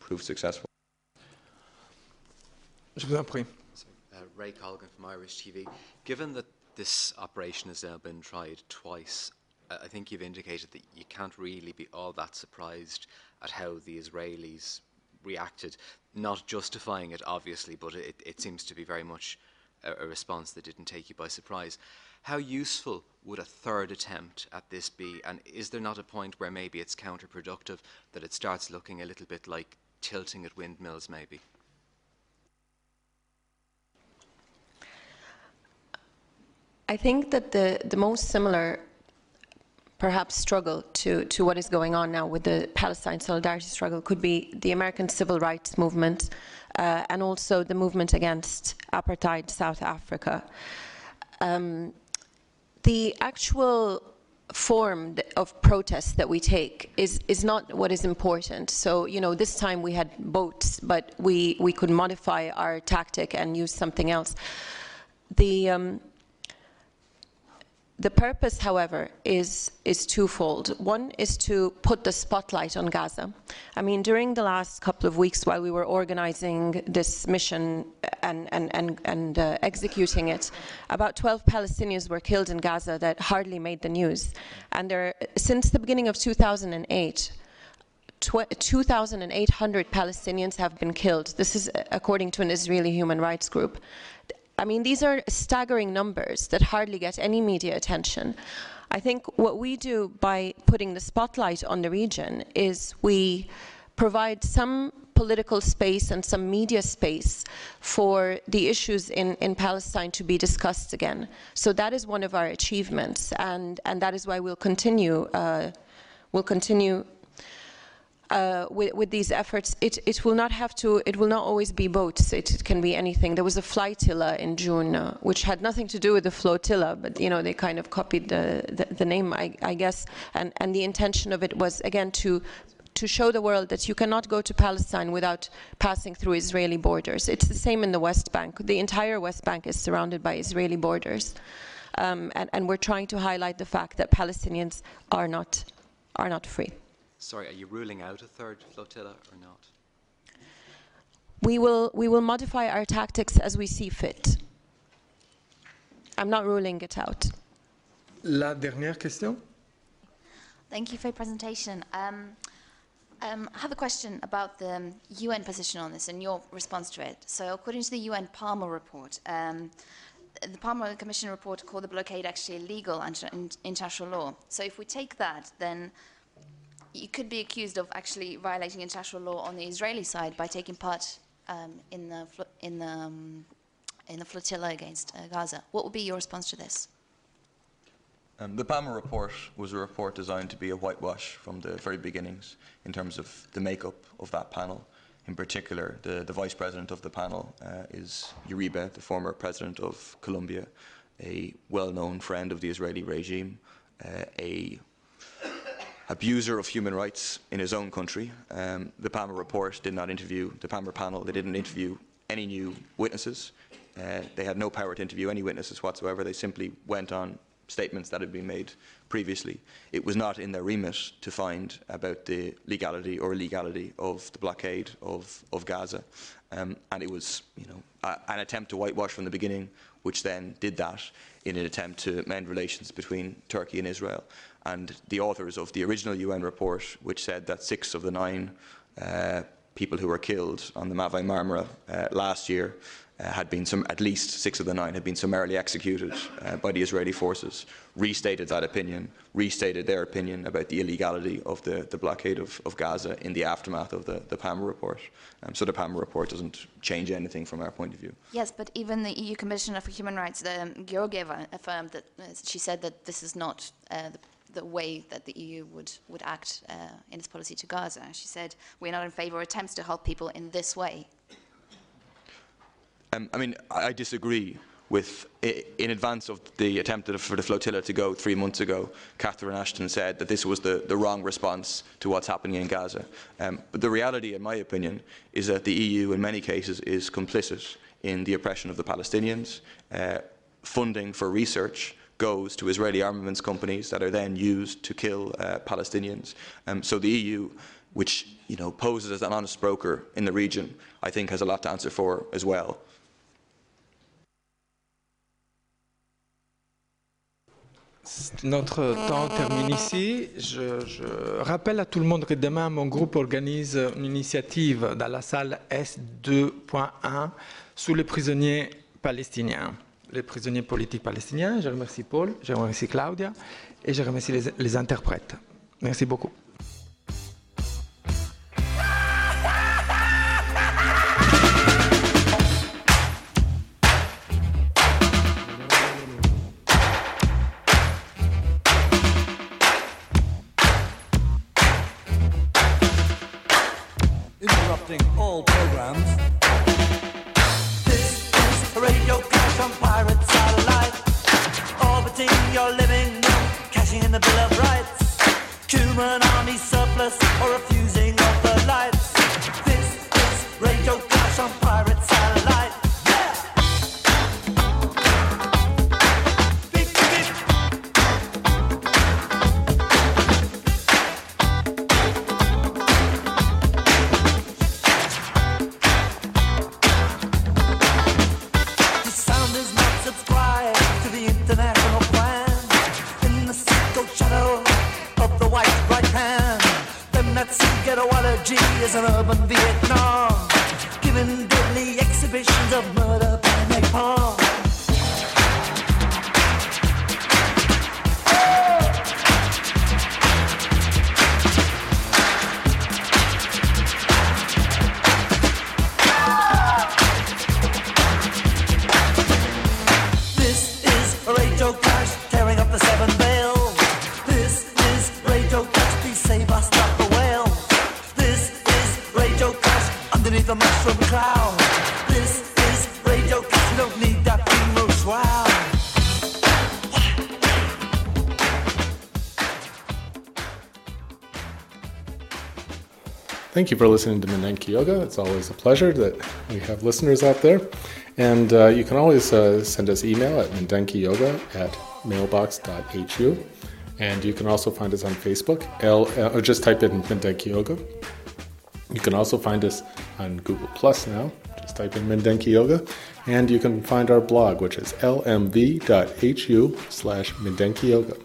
proved successful. Je vous en prie. Uh, Ray Colgan from Irish TV. Given that this operation has now been tried twice. I think you've indicated that you can't really be all that surprised at how the Israelis reacted, not justifying it, obviously, but it, it seems to be very much a, a, response that didn't take you by surprise. How useful would a third attempt at this be? And is there not a point where maybe it's counterproductive, that it starts looking a little bit like tilting at windmills, maybe? I think that the, the most similar, perhaps, struggle to, to what is going on now with the Palestine solidarity struggle could be the American civil rights movement uh, and also the movement against apartheid South Africa. Um, the actual form of protest that we take is, is not what is important. So, you know, this time we had boats, but we, we could modify our tactic and use something else. The, um, the purpose, however, is, is twofold. One is to put the spotlight on Gaza. I mean, during the last couple of weeks while we were organizing this mission and, and, and, and uh, executing it, about 12 Palestinians were killed in Gaza that hardly made the news. And there, since the beginning of 2008, 2,800 Palestinians have been killed. This is according to an Israeli human rights group. I mean, these are staggering numbers that hardly get any media attention. I think what we do by putting the spotlight on the region is we provide some political space and some media space for the issues in, in Palestine to be discussed again. So that is one of our achievements, and, and that is why we'll continue, uh, we'll continue uh, with, with, these efforts, it, it, will not have to, it will not always be boats, it, it can be anything. There was a flotilla in June, uh, which had nothing to do with the flotilla, but you know, they kind of copied the, the, the name, I, I, guess, and, and the intention of it was, again, to to show the world that you cannot go to Palestine without passing through Israeli borders. It's the same in the West Bank. The entire West Bank is surrounded by Israeli borders. Um, and, and, we're trying to highlight the fact that Palestinians are not, are not free. Sorry, are you ruling out a third flotilla or not? We will, we will modify our tactics as we see fit. I'm not ruling it out. La dernière question. Thank you for your presentation. Um, um, I have a question about the UN position on this and your response to it. So, according to the UN Palmer report, um, the Palmer Commission report called the blockade actually illegal under international law. So, if we take that, then you could be accused of actually violating international law on the Israeli side by taking part um, in the in the um, in the flotilla against uh, Gaza. What would be your response to this? Um, the Palmer report was a report designed to be a whitewash from the very beginnings in terms of the makeup of that panel. In particular, the, the vice president of the panel uh, is Uribe, the former president of Colombia, a well known friend of the Israeli regime, uh, a abuser of human rights in his own country. Um, the Palmer report did not interview the Palmer panel. They didn't interview any new witnesses. Uh, they had no power to interview any witnesses whatsoever. They simply went on statements that had been made previously. It was not in their remit to find about the legality or illegality of the blockade of, of Gaza. Um, and it was, you know, a, an attempt to whitewash from the beginning, which then did that in an attempt to mend relations between Turkey and Israel and the authors of the original UN report, which said that six of the nine uh, people who were killed on the Mavi Marmara uh, last year uh, had been some, at least six of the nine had been summarily executed uh, by the Israeli forces, restated that opinion, restated their opinion about the illegality of the, the blockade of, of, Gaza in the aftermath of the, the Palmer report. Um, so the Palmer report doesn't change anything from our point of view. Yes, but even the EU Commissioner for Human Rights, um, Georgieva, affirmed that uh, she said that this is not uh, the the way that the EU would, would act uh, in its policy to Gaza. She said, we're not in favour of attempts to help people in this way. Um, I mean, I disagree with, in advance of the attempt for the flotilla to go three months ago, Catherine Ashton said that this was the, the wrong response to what's happening in Gaza. Um, but the reality, in my opinion, is that the EU, in many cases, is complicit in the oppression of the Palestinians, uh, funding for research goes to Israeli armaments companies that are then used to kill uh, Palestinians. Um, so the EU, which you know poses as an honest broker in the region, I think has a lot to answer for as well. Notre temps termine ici. Je, je, rappelle à tout le monde que demain, mon groupe organise une initiative dans la salle S2.1 sous les prisonniers palestiniens les prisonniers politiques palestiniens. Je remercie Paul, je remercie Claudia et je remercie les, interprètes. Merci beaucoup. Thank you for listening to Mindenki Joga. It's always a pleasure that we have listeners out there. And uh, you can always uh, send us email at mindenkijoga at mailbox.hu. And you can also find us on Facebook, L, uh, or just type in Mindenki Joga. You can also find us on Google Plus now. Just type in Mindenki Joga. And you can find our blog, which is lmv.hu slash Mindenki Joga.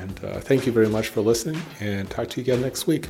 And uh, thank you very much for listening, and talk to you again next week.